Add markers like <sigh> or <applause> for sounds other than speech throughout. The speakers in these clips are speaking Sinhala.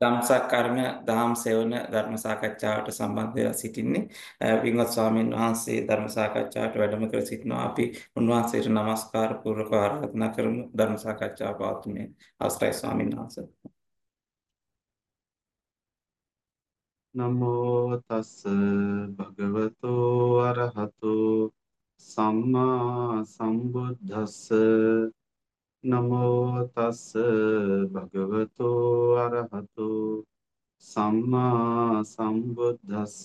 ධම්සක් කර්ම දහම් සෙවන ධර්ම සාකච්ඡාවට සම්බන්ධ වෙලා සිටින්නේ. වින්වත් ස්වාමීන් වහන්සේ ධර්ම සාකච්ඡාවට වැඩම කර සිටිනවා. අපි උන්වහන්සේට নমස්කාර පූර්වක ආරාධනා කරමු. ධර්ම සාකච්ඡාව පවත්වන්නේ අවසරයි ස්වාමීන් වහන්සේ. නමෝ තස් භගවතෝ අරහතෝ. සම්මා සම්බුද්දස්ස. නමෝ තස් භගවතෝ අරහතෝ සම්මා සම්බුද්දස්ස.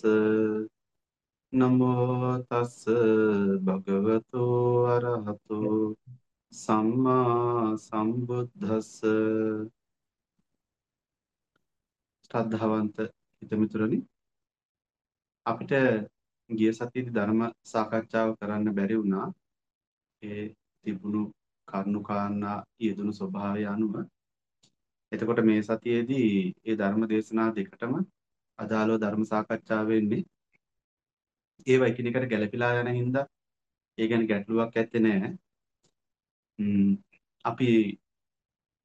නමෝ තස් භගවතෝ අරහතෝ සම්මා සම්බුද්දස්ස. ශ්‍රද්ධාවන්ත හිතමිතුරනි අපිට ගිය සතියේදී ධර්ම සාකච්ඡාව කරන්න බැරි වුණා. ඒ තිබුණු කරුණු කාරණා යෙදුණු ස්වභාවය අනුව එතකොට මේ සතියේදී ඒ ධර්ම දේශනා දෙකටම අදාළව ධර්ම සාකච්ඡා වෙන්නේ ඒවා එකිනෙකට ගැළපීලා යන හින්දා ඒ ගැන ගැටලුවක් ඇත්තේ නැහැ. අපි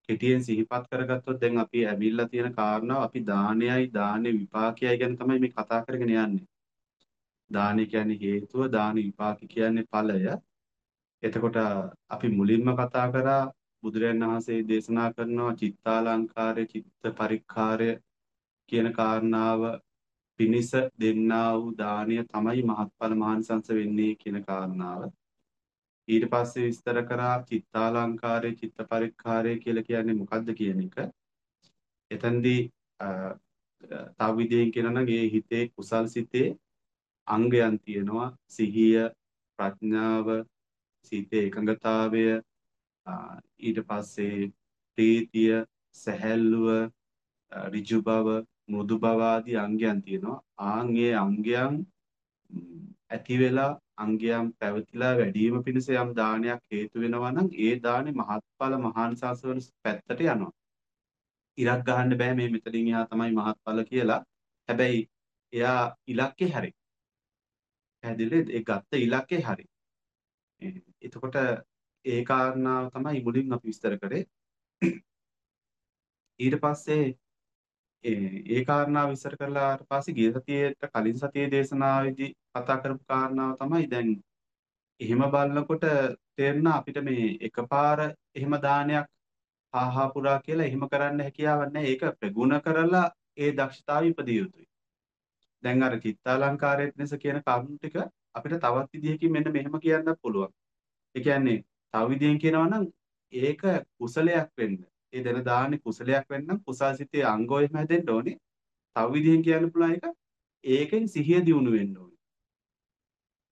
කෙටියෙන් සිහිපත් කරගත්තොත් දැන් අපි ඇවිල්ලා තියෙන කාරණාව අපි දානයයි දානේ විපාකයයි ගැන තමයි මේ කතා කරගෙන යන්නේ. දානය කියන්නේ හේතුව, දාන විපාක කියන්නේ ඵලය. එතකොට අපි මුලින්ම කතා කරා බුදුරජාණන් වහන්සේ දේශනා කරනවා චිත්තාලංකාරය, චිත්ත පරික්ඛාරය කියන කාරණාව පිනිස දෙන්නා වූ දානය තමයි මහත්ඵල මහානිසංස වෙන්නේ කියන කාරණාව. ඊට පස්සේ විස්තර කරා චිත්තාලංකාරය, චිත්ත පරික්ඛාරය කියලා කියන්නේ මොකක්ද කියන එක. එතෙන්දී තව විදිහෙන් කියනවා නම් ඒ හිතේ කුසල් සිතේ අංගයන් තියෙනවා සිහිය ප්‍රඥාව සිතේ එකඟතාවය ඊට පස්සේ ප්‍රීතිය සැහැල්ලුව ඍජු බව මෘදු බව ආදී අංගයන් තියෙනවා. ආන් ඒ අංගයන් ඇති වෙලා අංගයන් පැවතිලා වැඩිම පිණිස යම් දානයක් හේතු වෙනවා නම් ඒ දානේ මහත්ඵල මහානිසංස වල පැත්තට යනවා. ඉරක් ගහන්න බෑ මේ මෙතනින් එහා තමයි මහත්ඵල කියලා. හැබැයි එයා ඉලක්කේ හැරේ. පැහැදිලිද? ඒ ගත්ත ඉලක්කේ හරි. එතකොට ඒ කාරණාව තමයි මුලින් අපි විස්තර කරේ. ඊට පස්සේ ඒ කාරණාව විස්තර කරලාට පස්සේ ගිය සතියේට කලින් සතියේ දේශනාවේදී කතා කරපු කාරණාව තමයි දැන් එහෙම බලනකොට තේරෙනවා අපිට මේ එකපාර එහෙම දානයක් හාහා පුරා කියලා එහෙම කරන්න හැකියාවක් නැහැ. ඒක ප්‍රගුණ කරලා ඒ දක්ෂතාවය ඉපදිය යුතුයි. දැන් අර චිත්තාලංකාරයේ පිණිස කියන කරුණු ටික අපිට තවත් විදිහකින් මෙන්න මෙහෙම කියන්නත් පුළුවන්. ඒ කියන්නේ තව විදිහෙන් කියනවා නම් ඒක කුසලයක් වෙන්න. ඒ දෙන දාන්නේ කුසලයක් වෙන්න කුසල්සිතේ අංගෝ එහෙම හැදෙන්න ඕනේ. තව විදිහෙන් කියන්න පුළුවන් එක ඒකෙන් සිහිය දියුණු වෙන්න ඕනේ.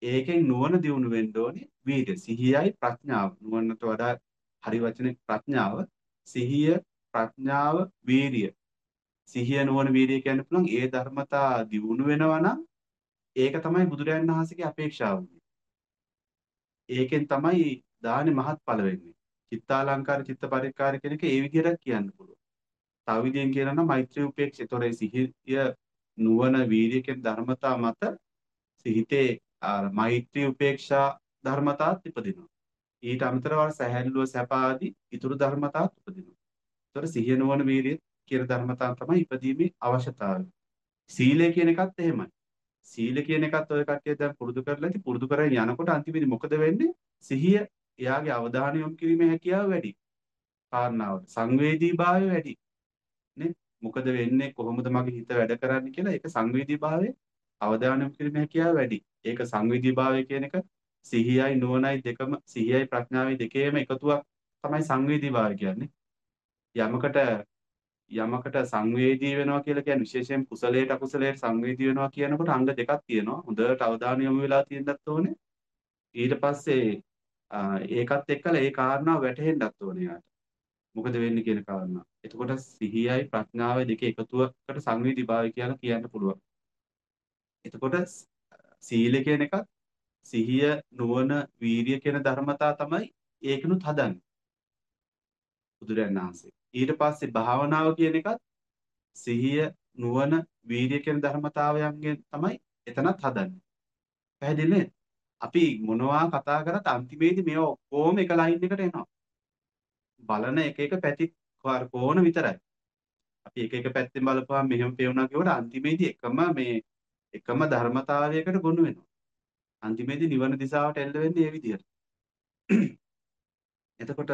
ඒකෙන් නුවණ දියුණු වෙන්න ඕනේ. වීර්ය සිහියයි ප්‍රඥාව. නුවණට වඩා හරි වචනේ ප්‍රඥාව. සිහිය ප්‍රඥාව වීර්ය. සිහිය නුවණ වීර්ය කියන්න පුළුවන් ඒ ධර්මතා දියුණු වෙනවා නම් ඒක තමයි බුදුරයන් වහන්සේගේ අපේක්ෂාව. ඒකෙන් තමයි දානේ මහත්ඵල වෙන්නේ. චිත්තාලංකාර චිත්ත පරික්කාර කියන එක ඒ විදිහට කියන්න පුළුවන්. තව විදිහෙන් කියනවා නම් මෛත්‍රී උපේක්ෂ. ඒතොර සිහිය නුවණ වීර්ය කියන ධර්මතා මත සිහිතේ මෛත්‍රී උපේක්ෂා ධර්මතාත් ඉපදිනවා. ඊට අමතරව සැහැල්ලුව සැප ආදී ඊතුරු ධර්මතාත් උපදිනවා. ඒතොර සිහිය නුවණ වීර්ය කියන ධර්මතා තමයි ඉපදීමේ අවශ්‍යතාවය. සීලය කියන එකත් එහෙමයි. සීල කියන එකත් ඔය කට්ටිය දැන් පුරුදු කරලා ඉති පුරුදු කරගෙන යනකොට අන්තිමේදී මොකද වෙන්නේ? සිහිය එයාගේ අවධානය යොමු කිරීමේ හැකියාව වැඩි. කාරණාවට සංවේදීභාවය වැඩි. නේ? මොකද වෙන්නේ කොහොමද මගේ හිත වැඩ කරන්නේ කියලා ඒක සංවේදීභාවය අවධානය යොමු කිරීමේ හැකියාව වැඩි. ඒක සංවේදීභාවය කියන එක සිහියයි නුවණයි දෙකම සිහියයි ප්‍රඥාවයි දෙකේම එකතුවක් තමයි සංවේදීභාවය කියන්නේ. යමකට යමකට සංවේදී වෙනවා කියලා කියන්නේ විශේෂයෙන් කුසලයට අකුසලයට සංවේදී වෙනවා කියනකොට අංග දෙකක් තියෙනවා. හොඳට අවධානය යොමු වෙලා තියෙන්නත් ඕනේ. ඊට පස්සේ ඒකත් එක්කලා ඒ කාරණාව වැටහෙන්නත් ඕනේ යාට. මොකද වෙන්නේ කියන කාරණා. එතකොට සිහියයි ප්‍රඥාවයි දෙක එකතුවකට සංවේදීභාවය කියලා කියන්න පුළුවන්. එතකොට සීල කියන එකත් සිහිය නුවණ වීරිය කියන ධර්මතා තමයි ඒකනුත් හදන්නේ. බුදුරජාණන් වහන්සේ. ඊට පස්සේ භාවනාව කියන එකත් සිහිය නුවණ වීර්ය කියන ධර්මතාවයන්ගෙන් තමයි එතනත් හදන්නේ. පැහැදිලි අපි මොනවා කතා කරත් අන්තිමේදී මේවා ඔක්කොම එක ලයින් එකට එනවා. බලන එක එක පැති කෝණ විතරයි. අපි එක එක පැත්තෙන් බලපුවාම මෙහෙම පේනවා කියවට අන්තිමේදී එකම මේ එකම ධර්මතාවයකට ගොනු වෙනවා. අන්තිමේදී නිවන දිශාවට එල්ල වෙන්නේ මේ විදිහට. එතකොට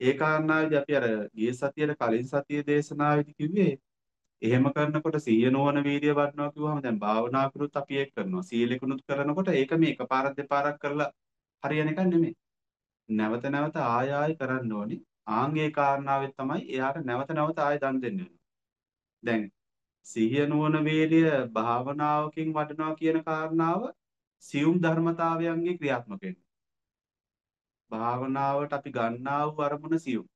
ඒ කාරණාවේදී අපි අර ගිය සතියේ කලින් සතියේ දේශනාවේදී කිව්වේ එහෙම කරනකොට සීය නොවන වීර්ය වඩනවා කිව්වම දැන් භාවනා කරුත් අපි ඒක කරනවා. සීලෙකුනුත් කරනකොට ඒක මේ එකපාරක් දෙපාරක් කරලා හරියන එකක් නෙමෙයි. නැවත නැවත ආය ආය කරන්න ඕනි. ආන්ගේ කාරණාවෙත් තමයි එයාට නැවත නැවත ආය දන් දෙන්න දැන් සිහිය නුවණ වේලිය භාවනාවකින් වඩනවා කියන කාරණාව සියුම් ධර්මතාවයන්ගේ ක්‍රියාත්මක වෙනවා. භාවනාවට අපි ගන්නා වූ අරමුණ සියුම්.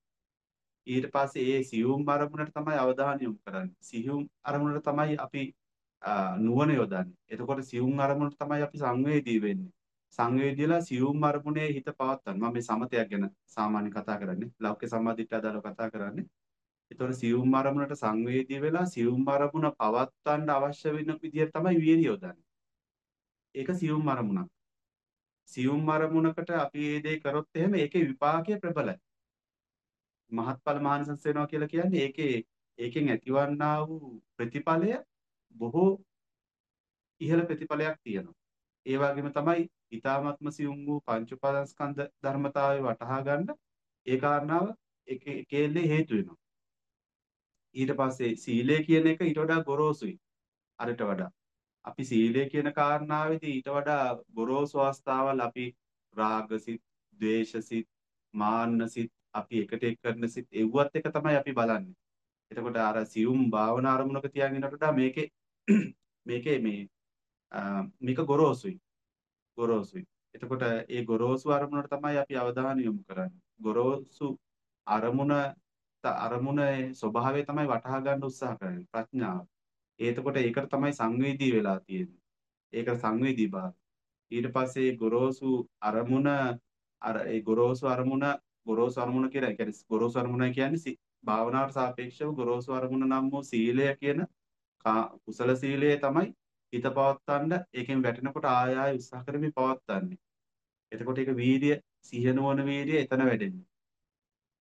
ඊට පස්සේ ඒ සියුම් අරමුණට තමයි අවධානය යොමු කරන්නේ. සියුම් අරමුණට තමයි අපි නුවණ යොදන්නේ. එතකොට සියුම් අරමුණට තමයි අපි සංවේදී වෙන්නේ. සංවේදීලා සියුම් අරමුණේ හිත පවත්තන්න. මම මේ සමතයක් ගැන සාමාන්‍ය කතා කරන්නේ. ලෞකික සම්මාදිට්ඨිය අදාළව කතා කරන්නේ. ඒතකොට සියුම් අරමුණට සංවේදී වෙලා සියුම් අරමුණ පවත්වන්න අවශ්‍ය වෙන විදිහට තමයි වීර්ය යොදන්නේ. ඒක සියුම් අරමුණක්. සියුම් අරමුණකට අපි මේ දේ කරොත් එහෙම ඒකේ විපාකය ප්‍රබලයි. මහත්ඵල මහානිසංස වෙනවා කියලා කියන්නේ ඒකේ ඒකෙන් ඇතිවන්නා වූ ප්‍රතිඵලය බොහෝ ඉහළ ප්‍රතිඵලයක් තියෙනවා. ඒ වගේම තමයි ඊ타මත්ම සියුම් වූ පංච උපාදානස්කන්ධ ධර්මතාවය වටහා ගන්න ඒ කාරණාව එකෙල්ලේ හේතු වෙනවා. ඊට පස්සේ සීලය කියන එක ඊට වඩා ගොරෝසුයි. අරට වඩා. අපි සීලය කියන කාරණාවේදී ඊට වඩා ගොරෝසු අවස්ථාවල් අපි රාගසිත, ද්වේෂසිත, මාන්නසිත අපි එකට එක් කරන සිත් එව්වත් එක තමයි අපි බලන්නේ. එතකොට අර සියුම් භාවනා අරමුණක තියාගෙන ඉන්නට වඩා මේකේ <clears throat> මේකේ මේ මේක ගොරෝසුයි. ගොරෝසුයි. එතකොට ඒ ගොරෝසු අරමුණට තමයි අපි අවධානය යොමු කරන්නේ. ගොරෝසු අරමුණ අරමුණේ ස්වභාවය තමයි වටහා ගන්න උත්සාහ කරන්නේ ප්‍රඥාව. එතකොට ඒකට තමයි සංවේදී වෙලා තියෙන්නේ. ඒකට සංවේදී භාවය. ඊට පස්සේ ගොරෝසු අරමුණ අර ඒ ගොරෝසු අරමුණ ගොරෝසු අරමුණ කියලා ඒ කියන්නේ ගොරෝසු අරමුණ කියන්නේ භාවනාවට සාපේක්ෂව ගොරෝසු අරමුණ නම් වූ සීලය කියන කුසල සීලය තමයි හිත පවත්තන්න ඒකෙන් වැටෙනකොට ආය ආය උත්සාහ කරමින් පවත්තන්නේ. එතකොට ඒක වීර්ය සිහිනුවන වීර්ය එතන වැඩෙන්නේ.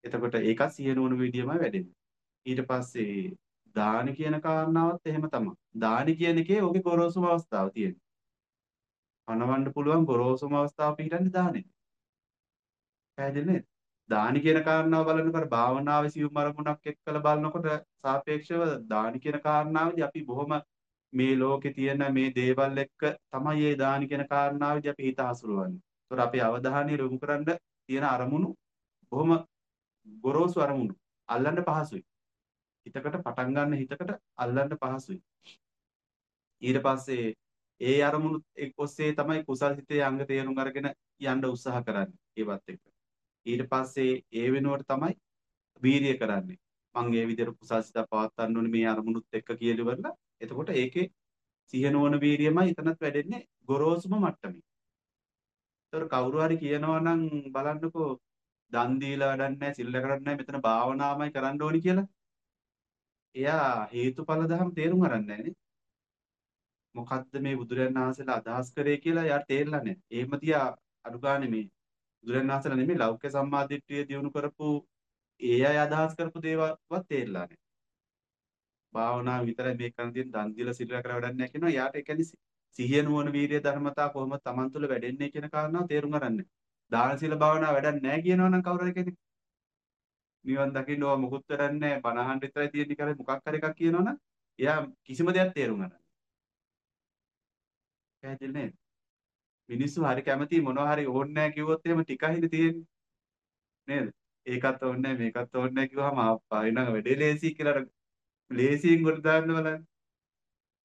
එතකොට ඒකත් සිහිනුවන වීර්යමයි වැඩෙන්නේ. ඊට පස්සේ දානි කියන කාරණාවත් එහෙම තමයි. දානි කියන එකේ ඕකේ ගොරෝසුම අවස්ථාව තියෙනවා. පණවන්න පුළුවන් ගොරෝසුම අවස්ථාව පිටින්නේ දානෙ. පැහැදිලි නේද? දානි කියන කාරණාව බලනකොට භාවනාවේ සියුම් අරමුණක් එක්කලා බලනකොට සාපේක්ෂව දානි කියන කාරණාවේදී අපි බොහොම මේ ලෝකේ තියෙන මේ දේවල් එක්ක තමයි මේ දානි කියන කාරණාවේදී අපි හිත හසුරුවන්නේ. ඒතකොට අපේ අවධානය යොමු කරන්න තියෙන අරමුණු බොහොම ගොරෝසු අරමුණු. අල්ලන්න පහසුයි. හිතකට පටන් ගන්න හිතකට අල්ලන්න පහසුයි. ඊට පස්සේ ඒ අරමුණු ඔස්සේ තමයි කුසල් හිතේ අංග තේරුම් අරගෙන යන්න උත්සාහ කරන්නේ ඒවත් එක්ක. ඊට පස්සේ ඒ වෙනුවට තමයි වීරිය කරන්නේ. මම ඒ විදිහට කුසල් සිත පවත්වන්න ඕනේ මේ අරමුණුත් එක්ක කියලා ඉවරලා එතකොට ඒකේ සිහිනුවන වීරියමයි එතනත් වැඩෙන්නේ ගොරෝසුම මට්ටමේ. ඒතර කවුරු හරි කියනවා නම් බලන්නකෝ දන් දීලා වැඩක් නැහැ සිල් කරන්නේ නැහැ මෙතන භාවනාවමයි කරන්න ඕනි කියලා. එයා හේතුඵල ධර්ම තේරුම් අරන් නැහැ මොකද්ද මේ බුදුරජාණන් වහන්සේලා අදහස් කරේ කියලා යාට තේරෙලා නැහැ. එහෙම තියා අනුගානේ මේ බුදුරජාණන් වහන්සේලා නෙමෙයි ලෞකික සම්මාදිට්ඨිය දියුණු කරපු ඒ අය අදහස් කරපු දේවල්වත් තේරෙලා නැහැ. භාවනාව විතරයි මේ කරන් තියෙන දන් දීලා සිල් රැකලා වැඩක් නැහැ කියනවා. යාට ඒ කියන්නේ සිහිය නුවණ වීරිය ධර්මතා කොහොමද Taman තුල වැඩෙන්නේ කියන කාරණාව තේරුම් ගන්න. දාන සීල භාවනාව වැඩක් නැහැ කියනවා නම් කවුරු හරි කෙනෙක් නිවන් දකින්න ඕවා මොකුත් වැඩක් නැහැ බණහන් විතරයි තියෙන්නේ කියලා මොකක් හරි එකක් කියනවනම් එයා කිසිම දෙයක් තේරුම් ගන්න. පැහැදිලි නේද? මිනිස්සු හරි කැමති මොනවා හරි ඕනේ නැහැ කිව්වොත් එහෙම ටිකයිනේ තියෙන්නේ. නේද? ඒකත් ඕනේ නැහැ මේකත් ඕනේ නැහැ කිව්වහම ආප්පා එනං වැඩේ ලේසි කියලා ලේසියෙන් කොට දාන්න බලන්න.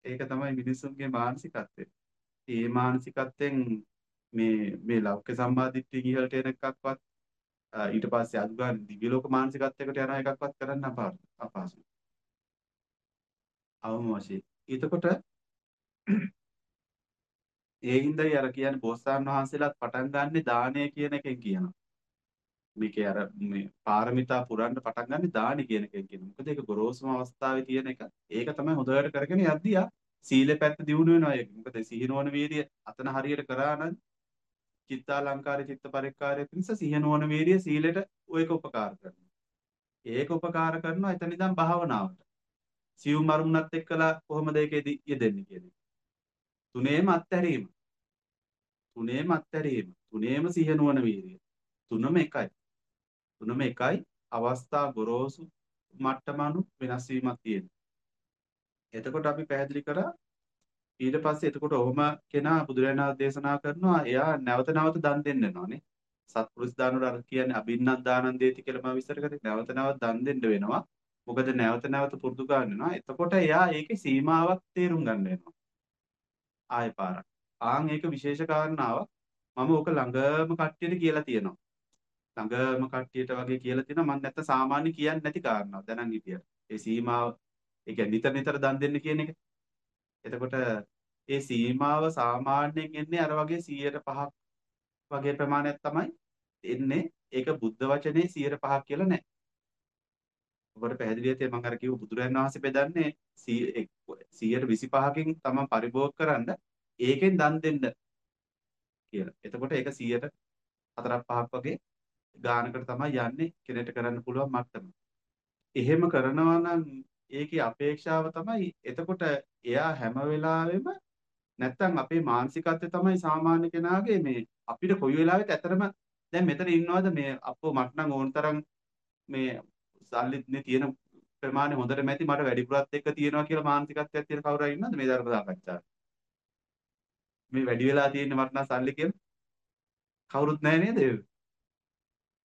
ඒක තමයි මිනිස්සුන්ගේ මානසිකත්වය. ඒ මානසිකත්වයෙන් මේ මේ ලෞකික සම්මාදිට්ඨිය ඉහළට එන එකක්වත් ඊට පස්සේ අදුගාන දිව්‍ය ලෝක මානසිකත්වයකට යන එකක්වත් කරන්න අපහසුයි. අවම වශයෙන්. එතකොට <clears throat> ඒ හින්දායි අර කියන්නේ බෝසතාණන් වහන්සේලාත් පටන් ගන්නෙ දානය කියන එකෙන් කියනවා. මේකේ අර මේ පාරමිතා පුරන්න පටන් ගන්න දානි කියන එකෙන් කියනවා. මොකද ඒක ගොරෝසුම අවස්ථාවේ තියෙන එක. ඒක තමයි හොඳට කරගෙන යද්දී ආ සීලේ පැත්ත දියුණු වෙනවා ඒක. මොකද සිහිනවන වීර්ය අතන හරියට කරා නම් චිත්තාලංකාරය චිත්ත පරික්කාරය පිණිස සිහිනවන වීර්ය සීලෙට ඔයක උපකාර කරනවා. ඒක උපකාර කරනවා එතන ඉඳන් භාවනාවට. සියුම් අරමුණත් එක්කලා කොහොමද ඒකෙදි යෙදෙන්නේ කියන එක. තුනේම අත්හැරීම. තුනේම අත්හැරීම. තුනේම සිහිය නුවණ වීර්යය. තුනම එකයි. තුනම එකයි අවස්ථා ගොරෝසු මට්ටම අනු වෙනස් වීමක් තියෙනවා. එතකොට අපි පැහැදිලි කරා ඊට පස්සේ එතකොට ඔහොම කෙනා බුදුරජාණන් වහන්සේ දේශනා කරනවා එයා නැවත නැවත දන් දෙන්න වෙනවානේ. සත්පුරුෂ දානවල අර කියන්නේ අබින්නත් දානන් දෙති කියලා මම විස්තර කරේ. නැවත නැවත දන් දෙන්න වෙනවා. මොකද නැවත නැවත පුරුදු ගන්නවා. එතකොට එයා ඒකේ සීමාවක් තේරුම් ගන්න වෙනවා. ආයෙ පාරක්. ආන් ඒක විශේෂ කාරණාවක්. මම ඕක ළඟම කට්ටියට කියලා තියෙනවා. ළඟම කට්ටියට වගේ කියලා තියෙනවා මම නැත්නම් සාමාන්‍ය කියන්නේ නැති කාරණාවක් දැනන් හිටියට. ඒ සීමාව ඒ කියන්නේ නිතර නිතර දන් දෙන්න කියන එක. එතකොට ඒ සීමාව සාමාන්‍යයෙන් එන්නේ අර වගේ 105ක් වගේ ප්‍රමාණයක් තමයි එන්නේ. ඒක බුද්ධ වචනේ 105ක් කියලා නෑ. ඔබට පැහැදිලි ඇතේ මම අර කිව්ව බුදුරජාණන් වහන්සේ බෙදන්නේ 125කින් තමයි පරිභෝග කරන්න ඒකෙන් දන් දෙන්න කියලා. එතකොට ඒක 100ට 4ක් 5ක් වගේ ගානකට තමයි යන්නේ කෙනෙක්ට කරන්න පුළුවන් මට්ටම. එහෙම කරනවා නම් ඒකේ අපේක්ෂාව තමයි එතකොට එයා හැම වෙලාවෙම නැත්තම් අපේ මානසිකත්වය තමයි සාමාන්‍ය කෙනාගේ මේ අපිට කොයි වෙලාවෙත් ඇතරම දැන් මෙතන ඉන්නවද මේ අපෝ මට නම් ඕන තරම් මේ සල්ලි නේ තියෙන ප්‍රමාණය හොඳට මැති මට වැඩිපුරත් එක්ක තියෙනවා කියලා මානසිකත්වයක් තියෙන කවුරු හරි ඉන්නවද මේ ධර්ම සාකච්ඡාවේ? මේ වැඩි වෙලා තියෙන මට නම් සල්ලි කියලා කවුරුත් නැහැ නේද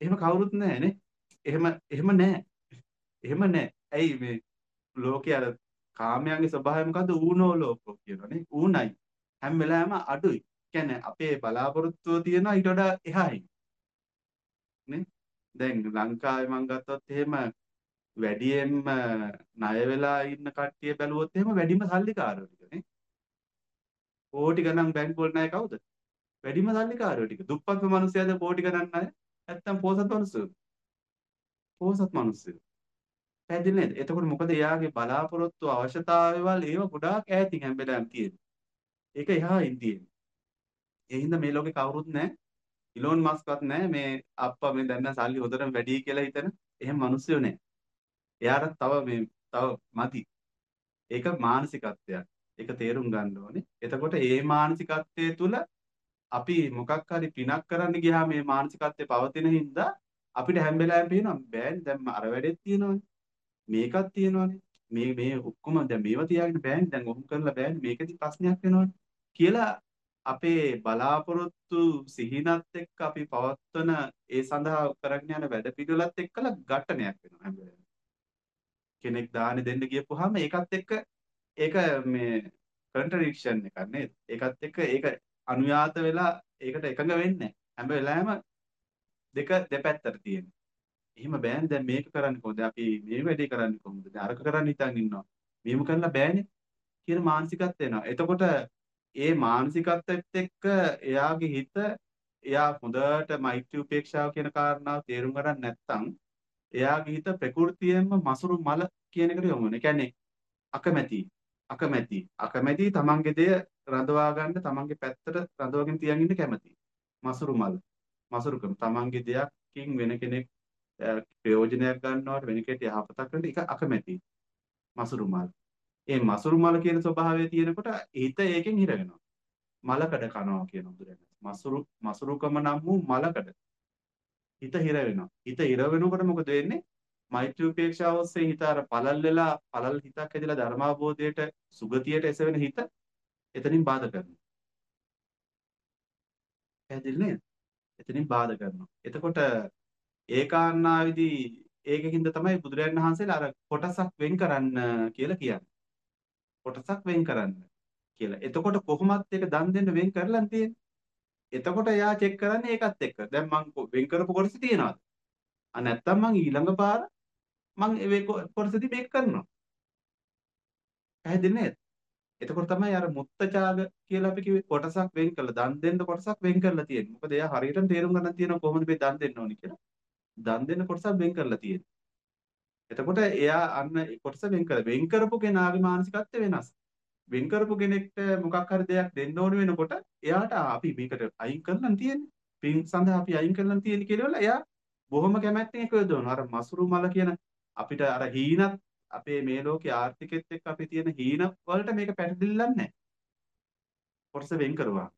එහෙම කවුරුත් නැහැ නේ. එහෙම එහෙම නැහැ. එහෙම නැහැ. ඇයි මේ ලෝකයේ අර කාමයන්ගේ ස්වභාවය මොකද්ද? ඌනෝ ලෝකෝ කියනනේ ඌණයි. හැම වෙලාවෙම අඩුයි. කියන්නේ අපේ බලාපොරොත්තුව තියෙනවා ඊට වඩා එහායි. නේ? දැන් ලංකාවේ මම ගත්තොත් එහෙම වැඩියෙන්ම ණය වෙලා ඉන්න කට්ටිය බැලුවොත් එහෙම වැඩිම සල්ලිකාරයෝ ටිකනේ කෝටි ගණන් බැංකුවල ණය කවුද? වැඩිම සල්ලිකාරයෝ ටික. දුප්පත්ම මිනිස්සුයද කෝටි ගණන් ණය? නැත්තම් පොහොසත් මිනිස්සු පොහොසත් මිනිස්සු පැහැදිලි නේද? එතකොට මොකද එයාගේ බලාපොරොත්තු අවශ්‍යතාවයවල් ඒව ගොඩාක් ඈතින් හැම වෙලාවෙම තියෙන්නේ. ඒක එහායින් තියෙන්නේ. ඒ හින්දා මේ ලෝකේ කවුරුත් නැහැ. ඉලෝන් මස්ක්වත් නැහැ මේ අප්පා මේ දැන් සල්ලි හොඳටම වැඩි කියලා හිතන එහෙම මිනිස්සුયો නැහැ. එයාට තව මේ තව මදි. ඒක මානසිකත්වයක්. ඒක තේරුම් ගන්න ඕනේ. එතකොට ඒ මානසිකත්වයේ තුල අපි මොකක් හරි පිනක් කරන්න ගියාම මේ මානසිකත්වයේ පවතින හින්දා අපිට හැම වෙලාවෙම පේනවා බෑනේ දැන් අර වැඩෙත් තියෙනවානේ. මේකක් තියෙනවානේ. මේ මේ ඔක්කොම දැන් මේවා තියාගෙන බෑනේ දැන් ඔහොම කරලා බෑනේ මේකෙදි ප්‍රශ්නයක් වෙනවනේ කියලා අපේ බලාපොරොත්තු සිහිනත් එක්ක අපි පවත්වන ඒ සඳහා කරගෙන යන වැඩ පිළිවෙලත් එක්කලා ඝට්ටනයක් වෙනවා හැම වෙලාවෙම. කෙනෙක් දානෙ දෙන්න ගියපුවාම ඒකත් එක්ක ඒක මේ කන්ට්‍රඩික්ෂන් එකක් නේද? ඒකත් එක්ක ඒක අනුයාත වෙලා ඒකට එකඟ වෙන්නේ හැම වෙලාවෙම දෙක දෙපැත්තට තියෙනවා. එහෙම බෑනේ දැන් මේක කරන්නේ කොහොමද? අපි මේ වැඩේ කරන්නේ කොහොමද? දැන් අරක කරන්න හිතන් ඉන්නවා. මේව කරලා බෑනේ කියන මානසිකත්වය එනවා. එතකොට ඒ මානසිකත්වෙත් එක්ක එයාගේ හිත එයා හොඳට මෛත්‍රී උපේක්ෂාව කියන කාරණාව තේරුම් ගන්න නැත්නම් එයාගේ හිත ප්‍රകൃතියෙන්ම මසුරු මල කියන එකට යොමු වෙනවා. ඒ කියන්නේ අකමැති අකමැති අකමැති තමන්ගේ දෙය රඳවා ගන්න තමන්ගේ පැත්තට රඳවගෙන තියන් ඉන්න කැමති. මසුරු මල මසුරුකම තමන්ගේ දෙයක්කින් වෙන කෙනෙක් ප්‍රයෝජනයක් ගන්නවට වෙන කෙනෙක් යහපතක් කරන්න ඒක අකමැති. මසුරු මල්. ඒ මසුරු මල කියන ස්වභාවය තියෙනකොට හිත ඒකෙන් හිර වෙනවා. මලකඩ කනවා කියන බුදුරජාණන්. මසුරු මසුරුකම නම් වූ මලකඩ. හිත හිර වෙනවා. හිත හිර වෙනකොට මොකද වෙන්නේ? මෛත්‍රී උපේක්ෂාව ඔස්සේ හිත අර පළල් වෙලා පළල් හිතක් ඇදලා ධර්මාබෝධයට සුගතියට එසවෙන හිත එතනින් බාධා කරනවා. පැහැදිලි නේද? එතනින් බාධා කරනවා. එතකොට ඒ කාරණාවේදී ඒකකින්ද තමයි බුදුරජාණන් වහන්සේලා අර කොටසක් වෙන් කරන්න කියලා කියන්නේ. කොටසක් වෙන් කරන්න කියලා. එතකොට කොහොමත් ඒක දන් දෙන්න වෙන් කරලා තියෙන්නේ. එතකොට එයා චෙක් කරන්නේ ඒකත් එක්ක. දැන් මං වෙන් කරපු කොටස තියනවාද? ආ නැත්තම් මං ඊළඟ පාර මං ඒ කොටසදී මේක කරනවා. පැහැදිලි නේද? එතකොට තමයි අර මුත්තචාග කියලා අපි කිව්වේ කොටසක් වෙන් කරලා දන් දෙන්න කොටසක් වෙන් කරලා තියෙන්නේ. මොකද එයා හරියටම තේරුම් ගන්න තියෙනවා කොහොමද මේ දන් දෙන්න ඕනි කියලා. දන් දෙන්න කොටසක් වෙන් කරලා තියෙන්නේ. එතකොට එයා අන්න කොටස වෙන් කර වෙන් කරපු කෙනාගේ මානසිකත්වය වෙනස්. වෙන් කරපු කෙනෙක්ට මොකක් හරි දෙයක් දෙන්න ඕන වෙනකොට එයාට අපි මේකට අයින් කරලා තියෙන්නේ. පින් සඳහා අපි අයින් කරලා තියෙන්නේ කියලා එයා බොහොම කැමැත්තෙන් ඒක යොදවනවා. අර මසුරු මල කියන අපිට අර හීනත් අපේ මේ ලෝකේ ආර්ථිකෙත් එක්ක අපි තියෙන හීන වලට මේක පැටදිල්ලක් නැහැ. කොටස වෙන් කරුවා.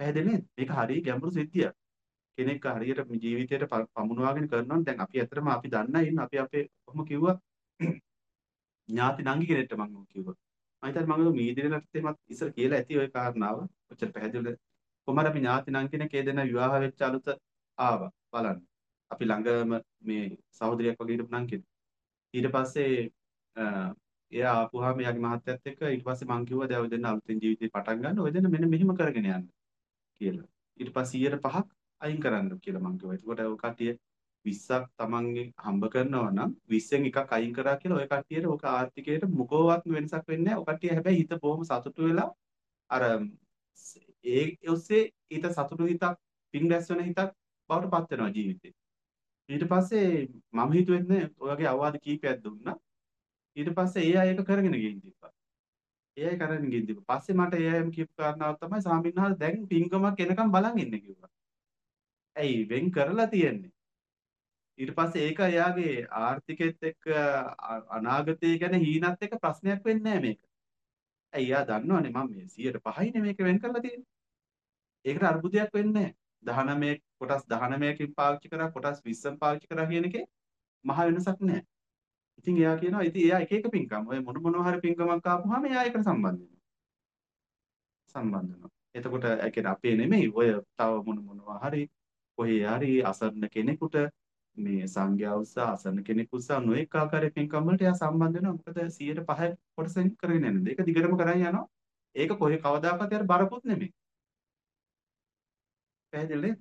පැහැදිලි නේද? මේක හරිය ගැඹුරු සිද්ධියක්. කෙනෙක් හරියට ජීවිතයට පමුණවාගෙන කරනවා දැන් අපි ඇත්තටම අපි දන්න ඉන්න අපි අපේ කොහොම කිව්වා <clears throat> ඥාති නංගි කෙනෙක්ට මම කිව්වා. මම හිතන්නේ මම මීදිරලට එහෙමත් ඉස්සර කියලා ඇති ওই කාරණාව. ඔච්චර පැහැදිලිද? කොහමද අපි ඥාති නංගි කෙනෙක් ඒ දෙන විවාහ වෙච්ච අලුත ආවා බලන්න. අපි ළඟම මේ සහෝදරියක් වගේ හිටපු නංගි කෙනෙක්. ඊට පස්සේ එයා ආපුවාම එයාගේ මහත්තයත් එක්ක ඊට පස්සේ මං කිව්වා දැන් ඔය දෙන්න අලුතෙන් ජීවිතේ පටන් ගන්න ඔය දෙන්න මෙන්න මෙහෙම කරගෙන යන්න කියලා. ඊට පස්සේ 105ක් අයින් කරන්න කියලා මං කිව්වා. එතකොට ඔය කට්ටිය 20ක් තමන්ගේ හම්බ කරනවා නම් 20න් එකක් අයින් කරා කියලා ඔය කට්ටියට ඔක ආර්ථිකයට මොකෝවත් වෙනසක් වෙන්නේ නැහැ. ඔය කට්ටිය හැබැයි හිත බොහොම සතුටු වෙලා අර ඒ ඔස්සේ ඊට සතුටු හිතක් පින් රැස් වෙන හිතක් බවට පත් වෙනවා ජීවිතේ. ඊට පස්සේ මම හිතුවෙන්නේ ඔයගේ අවවාද කීපයක් දුන්නා. ඊට පස්සේ ඒ අය ඒක කරගෙන ගිහින් තිබ්බා. ඒ අය කරගෙන ගිහින් තිබ්බා. පස්සේ මට ඒ අයම කියපු කාරණාව තමයි ස්වාමීන් දැන් පින්කමක් එනකම් බලන් ඉන්න කිව්වා. ඇයි වෙන් කරලා තියෙන්නේ? ඊට පස්සේ ඒක එයාගේ ආර්ථිකෙත් එක්ක අනාගතය ගැන හීනත් එක්ක ප්‍රශ්නයක් වෙන්නේ නැහැ මේක. ඇයි එයා දන්නවනේ මම මේ 105යිනේ මේක වෙන් කරලා තියෙන්නේ. ඒකට අර්බුදයක් වෙන්නේ නැහැ. 19 කොටස් 19කින් පාවිච්චි කරා කොටස් 20න් පාවිච්චි කරා කියන එකේ මහ වෙනසක් නැහැ. ඉතින් එයා කියනවා ඉතින් එයා එක එක පින්කම් ඔය මොන මොනවා හරි පින්කමක් ආපුවාම එයා ඒකට සම්බන්ධ වෙනවා. සම්බන්ධ වෙනවා. එතකොට ඒ කියන්නේ අපේ නෙමෙයි ඔය තව මොන මොනවා හරි කොහේ හරි අසරණ කෙනෙකුට මේ සංඝයා උස්සා අසරණ කෙනෙකු උස්සා නොඑක ආකාරයේ පින්කම් වලට එයා සම්බන්ධ වෙනවා. මොකද 105 කොටසෙන් කරගෙන යන්නේ. ඒක දිගටම කරන් යනවා. ඒක කොහේ කවදාකවත් යාර බරකුත් නෙමෙයි. පැහැදිලිද?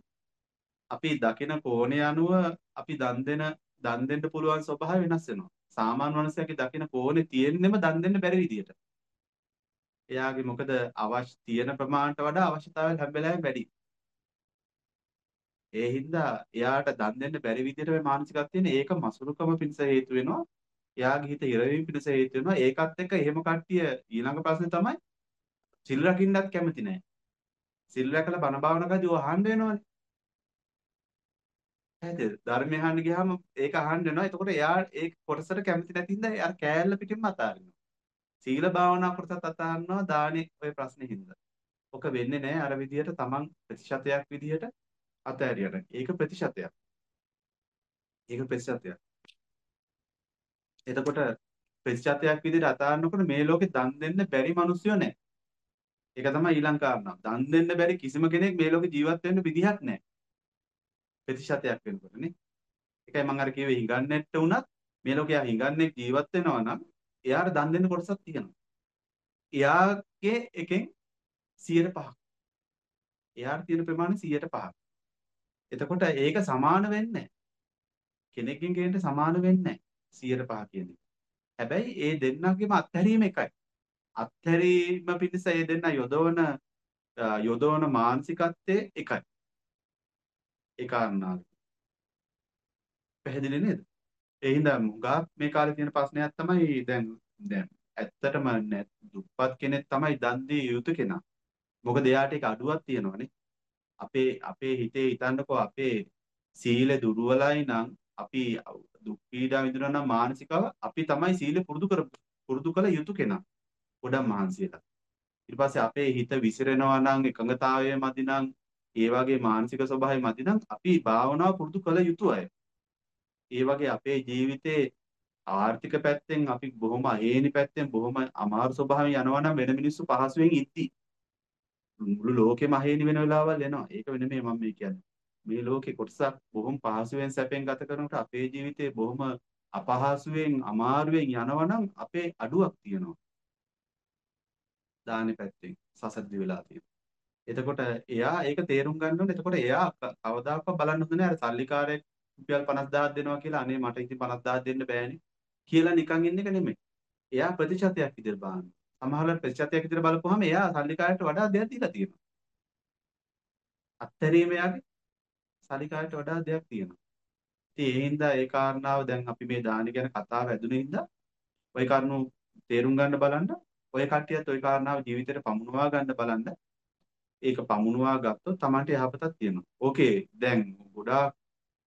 අපි දකින කෝණය අනුව අපි දන් දෙන දන් දෙන්න පුළුවන් ස්වභාවය වෙනස් වෙනවා. සාමාන්‍ය මනුස්සයෙක්ගේ දකින කෝණේ තියෙන්නෙම දන් දෙන්න බැරි විදියට. එයාගේ මොකද අවශ්‍ය තියෙන ප්‍රමාණයට වඩා අවශ්‍යතාවය හැම වෙලාවෙම වැඩි. ඒ හින්දා එයාට දන් දෙන්න බැරි විදියට මේ මානසිකත්වය තියෙන ඒක මසුරුකම පිණිස හේතු වෙනවා. එයාගේ හිත හිරවීම පිණිස හේතු වෙනවා. ඒකත් එක්ක එහෙම කට්ටිය ඊළඟ ප්‍රශ්නේ තමයි සිල් රකින්නත් කැමති නැහැ. සිල් රැකලා බණ භාවනා කරද්දී ඔය අහන්න වෙනවනේ. පැහැදිලිද? ධර්මය අහන්න ගියාම ඒක අහන්න වෙනවා. එතකොට එයා ඒ කොටසට කැමති නැති හින්දා අර කෑල්ල පිටින්ම අතාරිනවා. සීල භාවනා කොටසත් අතාරිනවා දානේ ඔය ප්‍රශ්නේ හින්දා. ඔක වෙන්නේ නැහැ අර විදියට තමන් ප්‍රතිශතයක් විදියට අතෑරියට. ඒක ප්‍රතිශතයක්. ඒක ප්‍රතිශතයක්. එතකොට ප්‍රතිශතයක් විදියට අතාරිනකොට මේ ලෝකේ දන් දෙන්න බැරි මිනිස්සුયો නැහැ. ඒක තමයි ඊළඟ කාරණා. දන් දෙන්න බැරි කිසිම කෙනෙක් මේ ලෝකේ ජීවත් වෙන්න විදිහක් නැහැ. ප්‍රතිශතයක් වෙනකොට නේ. ඒකයි මම අර කිව්වේ හිඟන්නේට උනත් මේ ලෝකේ හිඟන්නේ ජීවත් වෙනවා නම් එයාට දන් දෙන්න කොටසක් තියෙනවා. එයාගේ එකෙන් 105ක්. එයාට තියෙන ප්‍රමාණය 105ක්. එතකොට ඒක සමාන වෙන්නේ කෙනෙක්ගෙන් කෙනෙක්ට සමාන වෙන්නේ 105 කියන්නේ. හැබැයි ඒ දෙන්නගේම අත්හැරීම එකයි. අත්හැරීම පිණිස ඒ දෙන්න යොදවන යොදවන මානසිකත්වයේ එකයි. ඒ කාරණාව. පැහැදිලි නේද? ඒ හින්දා මුගා මේ කාලේ තියෙන ප්‍රශ්නයක් තමයි දැන් දැන් ඇත්තටම දුප්පත් කෙනෙක් තමයි දන් දී යුතු කෙනා. මොකද එයාට ඒක අඩුවක් තියෙනවනේ. අපේ අපේ හිතේ හිතන්නකෝ අපේ සීල දුර්වලයි නම් අපි දුක් පීඩා විඳිනවා නම් මානසිකව අපි තමයි සීල පුරුදු කර පුරුදු කළ යුතු කෙනා. ගොඩක් මහන්සියලා. ඊට පස්සේ අපේ හිත විසිරෙනවා නම් එකඟතාවය මදි නම් ඒ වගේ මානසික ස්වභාවය මදි නම් අපි භාවනාව පුරුදු කළ යුතු අය. ඒ වගේ අපේ ජීවිතේ ආර්ථික පැත්තෙන් අපි බොහොම අහේනි පැත්තෙන් බොහොම අමාරු ස්වභාවයෙන් යනවා නම් වෙන මිනිස්සු පහසුවෙන් ඉද්දි මුළු ලෝකෙම අහේනි වෙන වෙලාවල් එනවා. ඒක වෙන මේ මම මේ කියන්නේ. මේ ලෝකේ කොටසක් බොහොම පහසුවෙන් සැපෙන් ගත කරනකොට අපේ ජීවිතේ බොහොම අපහසුවෙන් අමාරුවෙන් යනවා නම් අපේ අඩුවක් තියෙනවා. දානේ පැත්තෙන් සසද්දි වෙලා තියෙනවා. එතකොට එයා ඒක තේරුම් ගන්න ඕනේ. එතකොට එයා කවදාකවත් බලන්න හොඳ නෑ අර සල්ලිකාරයෙක් රුපියල් 50000ක් දෙනවා කියලා අනේ මට ඉතින් 50000ක් දෙන්න බෑනේ කියලා නිකන් ඉන්න එක නෙමෙයි. එයා ප්‍රතිශතයක් විදිහට බලන්න. සමහරවල් ප්‍රතිශතයක් විදිහට බලපුවාම එයා සල්ලිකාරයට වඩා දෙයක් දීලා තියෙනවා. අත්හැරීම එයාගේ සල්ලිකාරයට වඩා දෙයක් තියෙනවා. ඉතින් ඒ හින්දා ඒ කාරණාව දැන් අපි මේ දානි ගැන කතාව ඇදුනේ හින්දා ওই කරුණු තේරුම් ගන්න බලන්න ඔය කට්ටියත් ওই කාරණාව ජීවිතේට පමුණවා ගන්න බලන්න. ඒක පමුණවා ගත්තොත් Tamante යහපතක් තියෙනවා. ඕකේ දැන් ගොඩාක්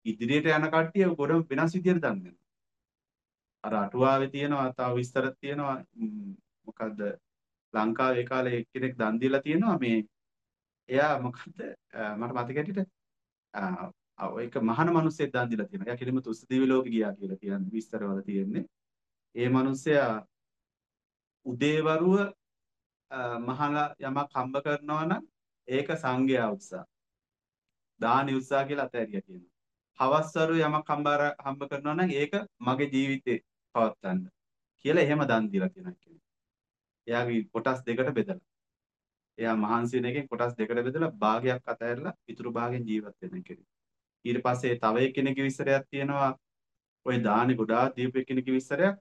ඉදිරියට යන කට්ටිය ගොඩ වෙනස් විදියට දන් දෙනවා. අර අටුවාවේ තියෙනවා තව විස්තර තියෙනවා මොකද්ද ලංකාවේ ඒ කාලේ එක්කෙනෙක් දන් දීලා තියෙනවා මේ එයා මොකද්ද මට මතක හැටියට ඒක මහාන මිනිස්සෙක් දන් දීලා තියෙනවා. එයා කෙලින්ම තුස්ස දිව්‍ය ලෝකෙ ගියා කියලා කියන්නේ විස්තරවල තියෙන්නේ. ඒ මිනිස්සයා උදේවරුව මහලා යමක් හම්බ කරනවා නම් ඒක සංඝයා උත්සාහ. දානි උත්සාහ කියලා අතහැරියා කියනවා. හවස්වරු යමක් හම්බ හම්බ කරනවා නම් ඒක මගේ ජීවිතේ පවත්වන්න කියලා එහෙම දන් දීලා තියෙනවා කියන්නේ. එයාගේ කොටස් දෙකට බෙදලා. එයා මහන්සි වෙන එකෙන් කොටස් දෙකට බෙදලා භාගයක් අතහැරලා ඉතුරු භාගයෙන් ජීවත් වෙන කෙනෙක්. ඊට පස්සේ තව එක්කෙනෙක්ගේ විස්තරයක් තියෙනවා. ওই දානි ගොඩාක් දීපු එක්කෙනෙක්ගේ විස්තරයක්.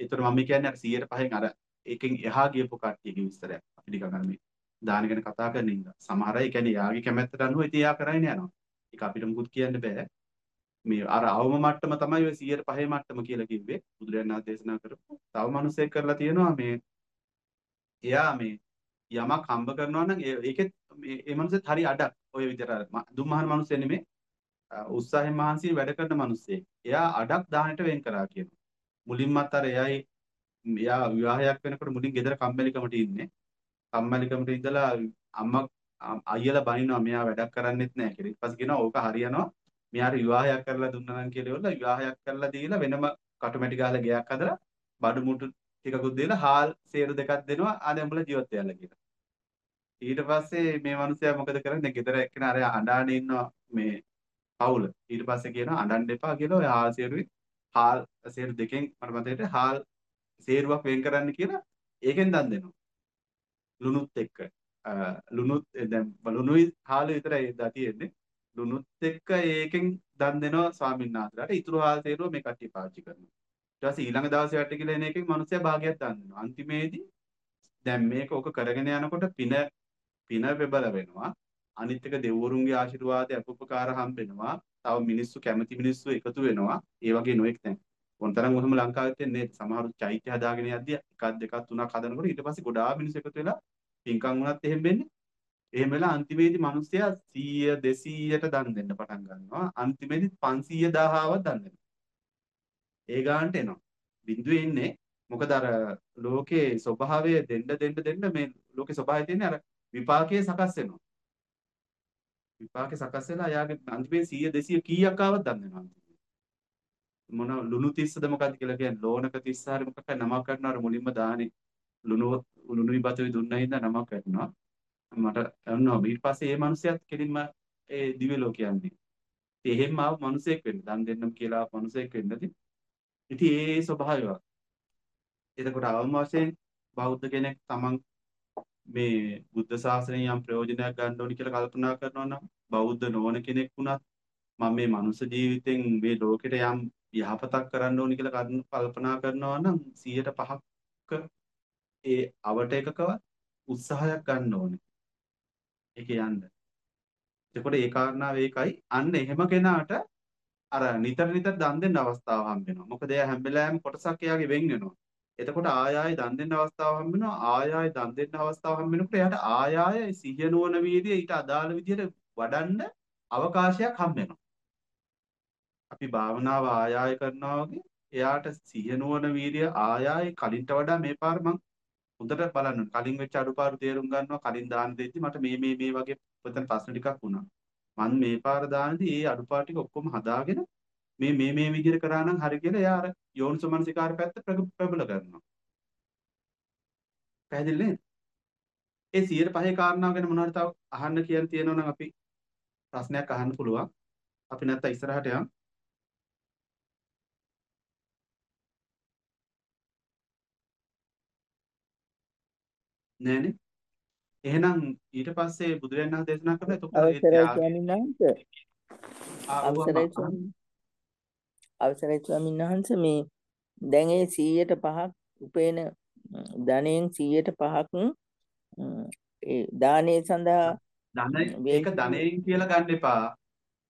ඒතර මම කියන්නේ අර 100%න් අර එකෙන් එහා ගියපු කට්ටියගේ විස්තරයක්. අපි නිකන් අර මේ දාන ගැන කතා කරන ඉඳලා. සමහර අය කියන්නේ යාගේ කැමැත්තට අනුව ඉතින් යා කරගෙන යනවා. ඒක අපිට මුකුත් කියන්න බෑ. මේ අර අවම මට්ටම තමයි ඔය 105 මට්ටම කියලා කිව්වේ. බුදුරජාණන් වහන්සේ දේශනා කරපු. තව මිනිසෙක් කරලා තියෙනවා මේ එයා මේ යමක් හම්බ කරනවා නම් ඒකෙත් මේ මනුස්සෙත් හරි අඩක් ඔය විදිහට දුම්මහන මනුස්සය නෙමෙයි උත්සාහයෙන් මහන්සියෙන් වැඩ කරන මිනිස්සෙක්. එයා අඩක් දාහනට වෙන් කරා කියනවා. මුලින්මත් අර එයයි එයා විවාහයක් වෙනකොට මුලින් ගෙදර කම්මැලිකමට ඉන්නේ. කම්මැලිකමට ඉඳලා අම්මා අයියලා බනිනවා මෙයා වැඩක් කරන්නෙත් නැහැ කියලා. ඊට පස්සේ කියනවා ඕක හරියනවා. මෙයාට විවාහයක් කරලා දුන්නා නම් කියලා ඉවරලා විවාහයක් කරලා දීලා වෙනම කටුමැටි ගාලා ගෙයක් හදලා බඩු මුට්ටු ටිකකුත් දීලා හාල් සේරු දෙකක් දෙනවා ආ උඹලා ජීවත් වෙන්න කියලා. ඊට පස්සේ මේ මිනිස්සයා මොකද කරන්නේ? ගෙදර එක්කෙනා අර අඬානේ ඉන්නවා මේ පවුල. ඊට පස්සේ කියනවා අඬන්න එපා කියලා ඔය හාල් සේරුවේ හාල් සේරු දෙකෙන් මට මතකයි හාල් සේරුවක් වෙන් කරන්න කියලා ඒකෙන් දන් දෙනවා. ලුණුත් එක්ක. ලුණුත් දැන් ලුණුයි හාලු විතරයි දා තියෙන්නේ. ලුණුත් එක්ක ඒකෙන් දන් දෙනවා ස්වාමීන් වහන්සේලාට. ඉතුරු හාල් සේරුව මේ කට්ටිය පාවිච්චි කරනවා. ඊට පස්සේ ඊළඟ දවසේ යට කියලා එන එකෙන් මිනිස්සයා භාගයක් දන් දෙනවා. අන්තිමේදී දැන් මේක ඔක කරගෙන යනකොට පින පින වෙබල වෙනවා. අනිත් එක දෙවරුන්ගේ ආශිර්වාදය අපුපකාර හම්බෙනවා. තව මිනිස්සු කැමති මිනිස්සු එකතු වෙනවා. ඒ වගේ නොඑක් දැන් මොන්තරම් ඔහම ලංකාවෙත් එන්නේ සමහරු චෛත්‍ය හදාගෙන යද්දී එකක් දෙකක් තුනක් හදනකොට ඊට පස්සේ ගොඩාක් මිනිස්සු එකතු වෙලා පින්කම් වුණත් එහෙම වෙන්නේ. එහෙම වෙලා අන්තිමේදී මිනිස්සයා 100 200ට දන් දෙන්න පටන් ගන්නවා. අන්තිමේදී 500 1000වත් දන් දෙනවා. ඒ ගානට එනවා. බිඳුවේ ඉන්නේ මොකද අර ලෝකේ ස්වභාවය දෙන්න දෙන්න දෙන්න මේ ලෝකේ ස්වභාවය තියෙන්නේ අර විපාකයේ සකස් වෙනවා. විපාකේ සකස් වෙලා යාගේ අන්තිමේ 100 200 කීයක් ආවත් දන් දෙනවා. මොන ලුණු තිස්සද මොකද්ද කියලා කියන්නේ ලෝණක තිස්ස හරි මොකක් හරි නමක් කරනවා අර මුලින්ම දානේ ලුණු ලුණුයි බතුයි දුන්නා හින්දා නමක් කරනවා මට අන්නවා ඊට පස්සේ ඒ මිනිහයාත් කෙලින්ම ඒ දිව්‍ය ලෝකයන්දී ඉතින් එහෙම ආව මිනිසෙක් වෙන්න දන් දෙන්නම් කියලා ආව මිනිසෙක් වෙන්නදී ඉතින් ඒ ස්වභාවය එතකොට අවම වශයෙන් බෞද්ධ කෙනෙක් තමන් මේ බුද්ධ ශාසනයෙන් යම් ප්‍රයෝජනයක් ගන්න ඕනි කියලා කල්පනා කරනවා නම් බෞද්ධ නොවන කෙනෙක් වුණත් මම මේ මනුෂ්‍ය ජීවිතෙන් මේ ලෝකෙට යම් යහපතක් කරන්න ඕනි කියලා කල්පනා කරනවා නම් 105ක ඒ අවට එකකවත් උත්සාහයක් ගන්න ඕනේ. ඒක යන්න. එතකොට ඒ කාරණාව ඒකයි අන්න එහෙම කෙනාට අර නිතර නිතර දන් දෙන්න අවස්ථාව හම්බ වෙනවා. මොකද එයා හැම වෙලාවෙම කොටසක් එයාගේ වෙන් වෙනවා. එතකොට ආය ආය දන් දෙන්න අවස්ථාව හම්බ වෙනවා. ආය ආය දන් දෙන්න අවස්ථාව හම්බ වෙනකොට එයාට ආය ආය සිහිය නුවණ වීර්යය ඊට අදාළ විදිහට වඩන්න අවකාශයක් හම්බ වෙනවා. අපි භාවනාව ආය ආය කරනවා වගේ එයාට සිහිය නුවණ වීර්ය ආය ආය කලින්ට වඩා මේ පාර මං හොඳට බලන්න. කලින් වෙච්ච අඩුපාඩු තේරුම් ගන්නවා. කලින් දාන දෙද්දි මට මේ මේ මේ වගේ පොතන ප්‍රශ්න ටිකක් වුණා. මම මේ පාර දානදී ඒ අඩුපාඩු ටික ඔක්කොම හදාගෙන මේ මේ මේ විදිහට කරා නම් හරි කියලා එයා අර යෝනිසෝමනසිකාර පැත්ත ප්‍රබල කරනවා. පැහැදිලි නේද? ඒ 105 කාරණාව ගැන මොනවද තව අහන්න කියන්න තියෙනවා නම් අපි ප්‍රශ්නයක් අහන්න පුළුවන්. අපි නැත්තම් ඉස්සරහට යමු. නෑනේ. එහෙනම් ඊට පස්සේ බුදුරජාණන් වහන්සේ දේශනා කළා එතකොට ඒ අවසරයි ස්වාමීන් අවසරයි. ස්වාමීන් වහන්සේ මේ දැන් ඒ 100ට 5ක් උපේන ධනයෙන් 100ට 5ක් ඒ දානේ සඳහා ධන ඒක ධනයෙන් කියලා ගන්න එපා.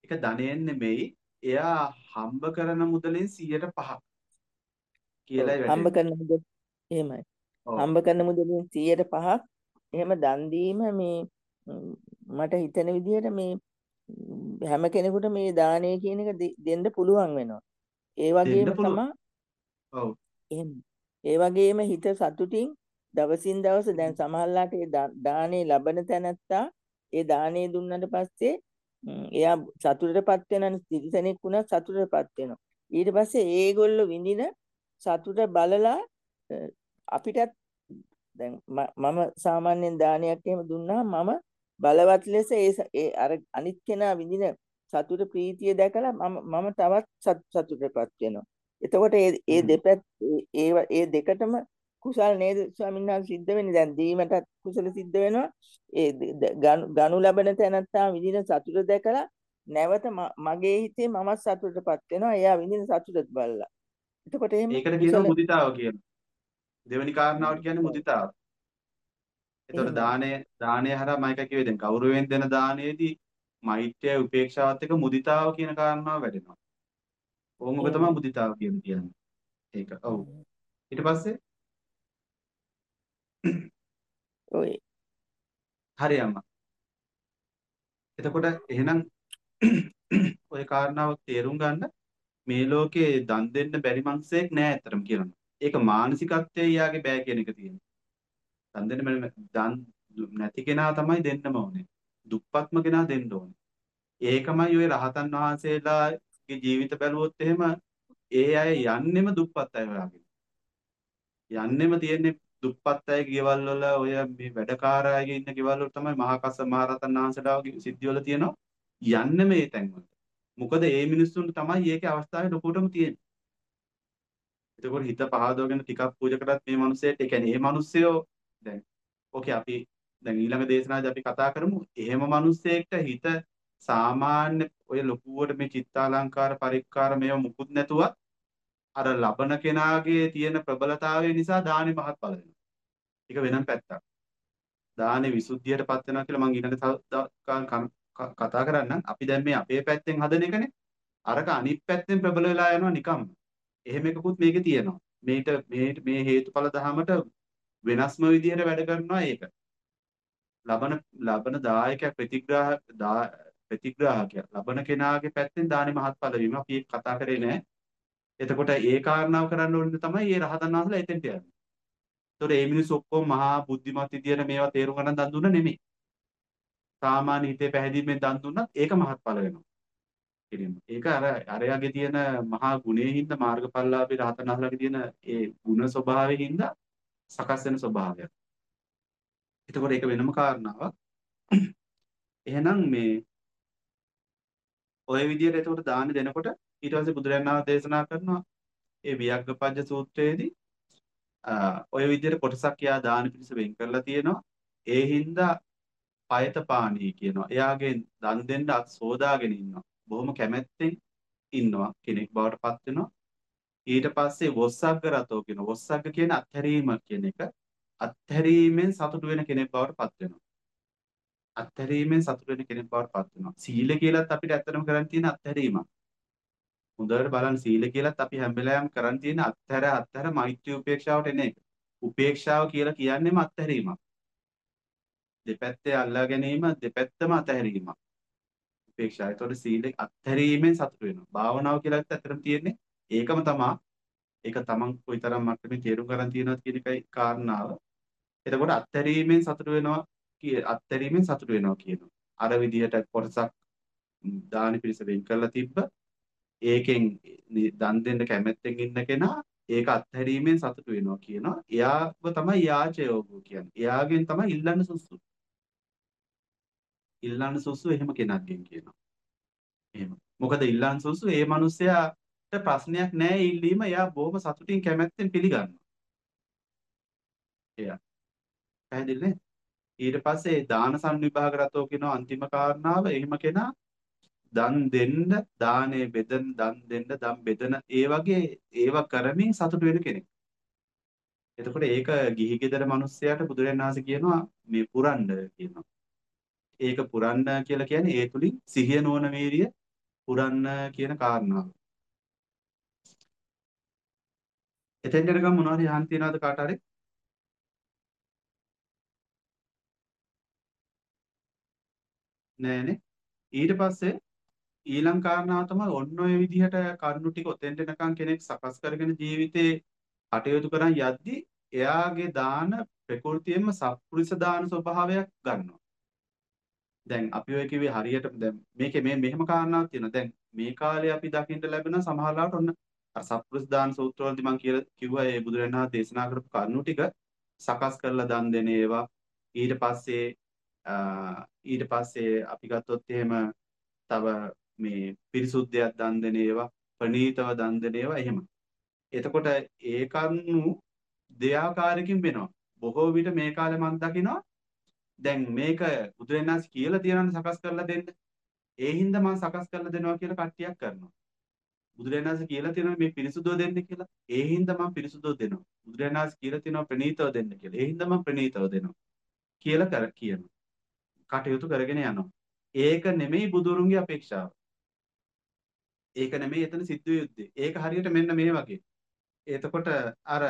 ඒක ධනයෙන් නෙමෙයි. එයා හම්බ කරන මුදලෙන් 100ට 5ක් කියලායි හම්බ වැටෙන්නේ. කරන මුදල් එහෙමයි. හම්බ කරන මුදලින් 100ට 5ක් එහෙම දන් දීම මේ මට හිතෙන විදිහට මේ හැම කෙනෙකුට මේ දානය කියන එක දෙන්න පුළුවන් වෙනවා ඒ වගේම. තමයි ඔව්. එහෙම. ඒ වගේම හිත සතුටින් දවසින් දවස දැන් සමහරලාට ඒ දානේ ලබන තැනත්තා ඒ දානේ දුන්නට පස්සේ එයා සතුටටපත් වෙන තිරිසනෙක් වුණත් සතුටටපත් වෙනවා. ඊට පස්සේ ඒගොල්ලෝ විඳින සතුට බලලා අපිටත් දැන් මම සාමාන්‍යයෙන් දානයක් එහෙම දුන්නා මම බලවත් ලෙස ඒ අර අනිත් කෙනා විඳින සතුට ප්‍රීතිය දැකලා මම මම තවත් සතුටටපත් වෙනවා. එතකොට ඒ ඒ දෙපැත් ඒ ඒ දෙකටම කුසල් නේද ස්වාමීන් වහන්සේ සිද්ධ වෙන්නේ? දැන් දීමටත් කුසල සිද්ධ වෙනවා. ඒ ගනු ලබන තැනත්තා විඳින සතුට දැකලා නැවත මගේ හිතේ මමත් සතුටටපත් වෙනවා. එයා විඳින සතුටත් බලලා. එතකොට එහෙම ඒකට කියනවා මුදිතාව කියලා දෙවෙනි කාරණාවට කියන්නේ මුදිතාව එතකොට දානය දානය හරහා මම එක කිව්වේ දැන් ගෞරවයෙන් දෙන දානයේදී මෛත්‍රිය උපේක්ෂාවත් එක්ක මුදිතාව කියන කාරණාව වැඩෙනවා. ඕම ඔක තමයි මුදිතාව කියන්නේ. ඒක. ඔව්. ඊට පස්සේ ඔය හරි අම්මා. එතකොට එහෙනම් ওই කාරණාව තේරුම් ගන්න මේ ලෝකේ දන් දෙන්න බැරි මනුස්සයෙක් නෑ ඇත්තටම කියනවා. ඒක මානසිකත්වයේ යාගේ බෑ කියන එක තියෙනවා. දන් දෙන්න බැරි දන් නැති කෙනා තමයි දෙන්නම ඕනේ. දුප්පත්ම කෙනා දෙන්න ඕනේ. ඒකමයි ওই රහතන් වහන්සේලාගේ ජීවිත බැලුවොත් එහෙම ඒ අය යන්නෙම දුප්පත් අය හොයාගෙන. යන්නෙම තියෙන්නේ දුප්පත් අයගේ ගෙවල් වල ඔය මේ වැඩකාර අයගේ ඉන්න ගෙවල් වල තමයි මහා කස්ස මහ රහතන් වහන්සේලාගේ සිද්ධිවල තියෙනවා යන්න මේ තැන්වල. මොකද ඒ මිනිස්සුන්ට තමයි ඒකේ අවස්ථාවේ ලොකුටම තියෙන්නේ. එතකොට හිත පහදවගෙන ටිකක් පූජා කරත් මේ මිනිස්සෙට ඒ කියන්නේ මේ මිනිස්සයෝ දැන් ඕකේ අපි දැන් ඊළඟ දේශනාවේදී අපි කතා කරමු. එහෙම මිනිස්සෙක්ට හිත සාමාන්‍ය ඔය ලොකුවට මේ චිත්තාලංකාර පරික්කාර මේව මුකුත් නැතුවත් අර ලබන කෙනාගේ තියෙන ප්‍රබලතාවය නිසා දානෙ මහත්ඵල වෙනවා. ඒක වෙනම පැත්තක්. දානෙ විසුද්ධියටපත් වෙනවා කියලා මම ඊළඟ කතා කරන්නම්. අපි දැන් මේ අපේ පැත්තෙන් හදන එකනේ. අරක අනිත් පැත්තෙන් ප්‍රබල වෙලා යනවා නිකම්ම. එහෙම එකකුත් මේකේ තියෙනවා. මේට මේ මේ හේතුඵල දහමට වෙනස්ම විදිහට වැඩ කරනවා ඒක. ලබන ලබන දායකයා ප්‍රතිග්‍රාහක ප්‍රතිග්‍රාහකයා ලබන කෙනාගේ පැත්තෙන් දානෙ මහත්ඵල වීම අපි කතා කරේ නෑ. එතකොට ඒ කාරණාව කරන්න ඕනේ තමයි මේ රහතන් වහන්සේලා එතෙන්ට යන්නේ. ඒතකොට මේ මිනිස්සු ඔක්කොම මහා බුද්ධිමත් විදියට මේවා තේරුම් ගන්න දන් දුන්න නෙමෙයි. සාමාන්‍ය හිතේ පැහැදීමෙන් දන් දුන්නත් ඒක මහත්ඵල වෙනවා. ඉතින් ඒක අර අරයාගේ තියෙන මහා ගුණයේ හින්දා මාර්ගඵලලාභී රහතන් වහන්සේලාගේ තියෙන ඒ ගුණ ස්වභාවයෙන් හින්දා සකස් වෙන ස්වභාවයක්. එතකොට ඒක වෙනම කාරණාවක්. එහෙනම් මේ ඔය විදියට එතකොට දාන දෙනකොට ඊට පස්සේ බුදුරජාණන් වහන්සේ දේශනා කරනවා ඒ වියග්ගපජ්ජ සූත්‍රයේදී ඔය විදිහට කොටසක් යා දාන පිණිස වෙන් කරලා තියෙනවා. ඒ හින්දා පයත පාණී කියනවා. එයාගේ දන් දෙන්න අත් සෝදාගෙන ඉන්නවා. බොහොම කැමැත්තෙන් ඉන්නවා කෙනෙක් බවට පත් වෙනවා. ඊට පස්සේ වොස්සග්ග රතෝ කියන වොස්සග්ග කියන අත්හැරීම කියන එක අත්හැරීමෙන් සතුටු වෙන කෙනෙක් බවට පත් වෙනවා. අත්හැරීමෙන් සතුටු වෙන කෙනෙක් බවට පත් වෙනවා. සීල කියලත් අපිට ඇත්තටම කරන් තියෙන අත්හැරීමක්. හොඳට බලන්න සීල කියලත් අපි හැම වෙලාවෙම කරන් තියෙන අත්හැර අත්හැර මෛත්‍රී උපේක්ෂාවට එන එක. උපේක්ෂාව කියලා කියන්නේම අත්හැරීමක්. දෙපැත්තේ අල්ලා ගැනීම දෙපැත්තම අත්හැරීමක්. උපේක්ෂාව. ඒතකොට සීල අත්හැරීමෙන් සතුට වෙනවා. භාවනාව කියලා ඇත්තටම තියෙන්නේ ඒකම තමයි. ඒක තමන් කොයිතරම් මට්ටමේ තේරුම් ගන්න තියෙනවද කියන එකයි කාරණාව. එතකොට අත්හැරීමෙන් සතුට වෙනවා කිය අත්හැරීමෙන් සතුට වෙනවා කියනවා. අර විදිහට කොටසක් දානි පිළිස වෙන් කරලා තිබ්බ ඒකෙන් දන් දෙන්න කැමැත්තෙන් ඉන්න කෙනා ඒක අත්හැරීමෙන් සතුටු වෙනවා කියනවා. එයාව තමයි යාචයෝගෝ කියන්නේ. එයාගෙන් තමයි ඉල්ලන්න සුසු. ඉල්ලන්න සුසු එහෙම කෙනෙක්ගෙන් කියනවා. එහෙම. මොකද ඉල්ලන්න සුසු ඒ මිනිසයාට ප්‍රශ්නයක් නැහැ ඉල්ලීම. එයා බොහොම සතුටින් කැමැත්තෙන් පිළිගන්නවා. එයා. පැහැදිලිනේ? ඊට පස්සේ දාන සංවිභාග රතෝ කියන අන්තිම කාරණාව එහෙම කෙනා දන් දෙන්න දානේ බෙදන දන් දෙන්න දන් බෙදන ඒ වගේ ඒවා කරමින් සතුට වෙන කෙනෙක්. එතකොට ඒක ගිහි ගෙදර මිනිස්සයාට බුදුරජාණන් වහන්සේ කියනවා මේ පුරන්න කියනවා. ඒක පුරන්න කියලා කියන්නේ ඒ තුලින් සිහිය නොවන වීරිය පුරන්න කියන කාරණාව. එතෙන් යනකම් මොනවද යහන් තියනවද කාට හරි? නෑනේ. ඊට පස්සේ ඊළඟ කාරණාව තමයි ඔන්න ඔය විදිහට කරුණු ටික ඔතෙන්ට එනකන් කෙනෙක් සකස් කරගෙන ජීවිතේ කටයුතු කරන් යද්දි එයාගේ දාන ප්‍රകൃතියෙන්ම සත්පුරුෂ දාන ස්වභාවයක් ගන්නවා. දැන් අපි ඔය කිව්වේ හරියට දැන් මේකේ මේ මෙහෙම කාරණාවක් තියෙනවා. දැන් මේ කාලේ අපි දකින්න ලැබෙන සමහරවිට ඔන්න අර සත්පුරුෂ දාන සූත්‍රවලදී මම කියලා කිව්වා ඒ බුදුරජාණන් වහන්සේ දේශනා කරපු කරුණු ටික සකස් කරලා දන් දෙන ඒවා ඊට පස්සේ ඊට පස්සේ අපි ගත්තොත් එහෙම තව මේ පිරිසුද්ධයක් දන් දෙන ඒවා ප්‍රණීතව දන් දෙන ඒවා එහෙම. එතකොට ඒ කරුණු දෙආකාරයකින් වෙනවා. බොහෝ විට මේ කාලේ මම දකිනවා දැන් මේක බුදුරජාණන් කියලා තියනනේ සකස් කරලා දෙන්න. ඒ හින්දා මම සකස් කරලා දෙනවා කියලා කට්ටියක් කරනවා. බුදුරජාණන් කියලා තියෙනවා මේ පිරිසුදුව දෙන්න කියලා. ඒ හින්දා මම පිරිසුදුව දෙනවා. බුදුරජාණන් කියලා තියෙනවා ප්‍රණීතව දෙන්න කියලා. ඒ හින්දා මම ප්‍රණීතව දෙනවා. කියලා කර කියනවා. කටයුතු කරගෙන යනවා. ඒක නෙමෙයි බුදුරුන්ගේ අපේක්ෂාව. ඒක නෙමෙයි එතන සිද්ධ යුත්තේ. ඒක හරියට මෙන්න මේ වගේ. එතකොට අර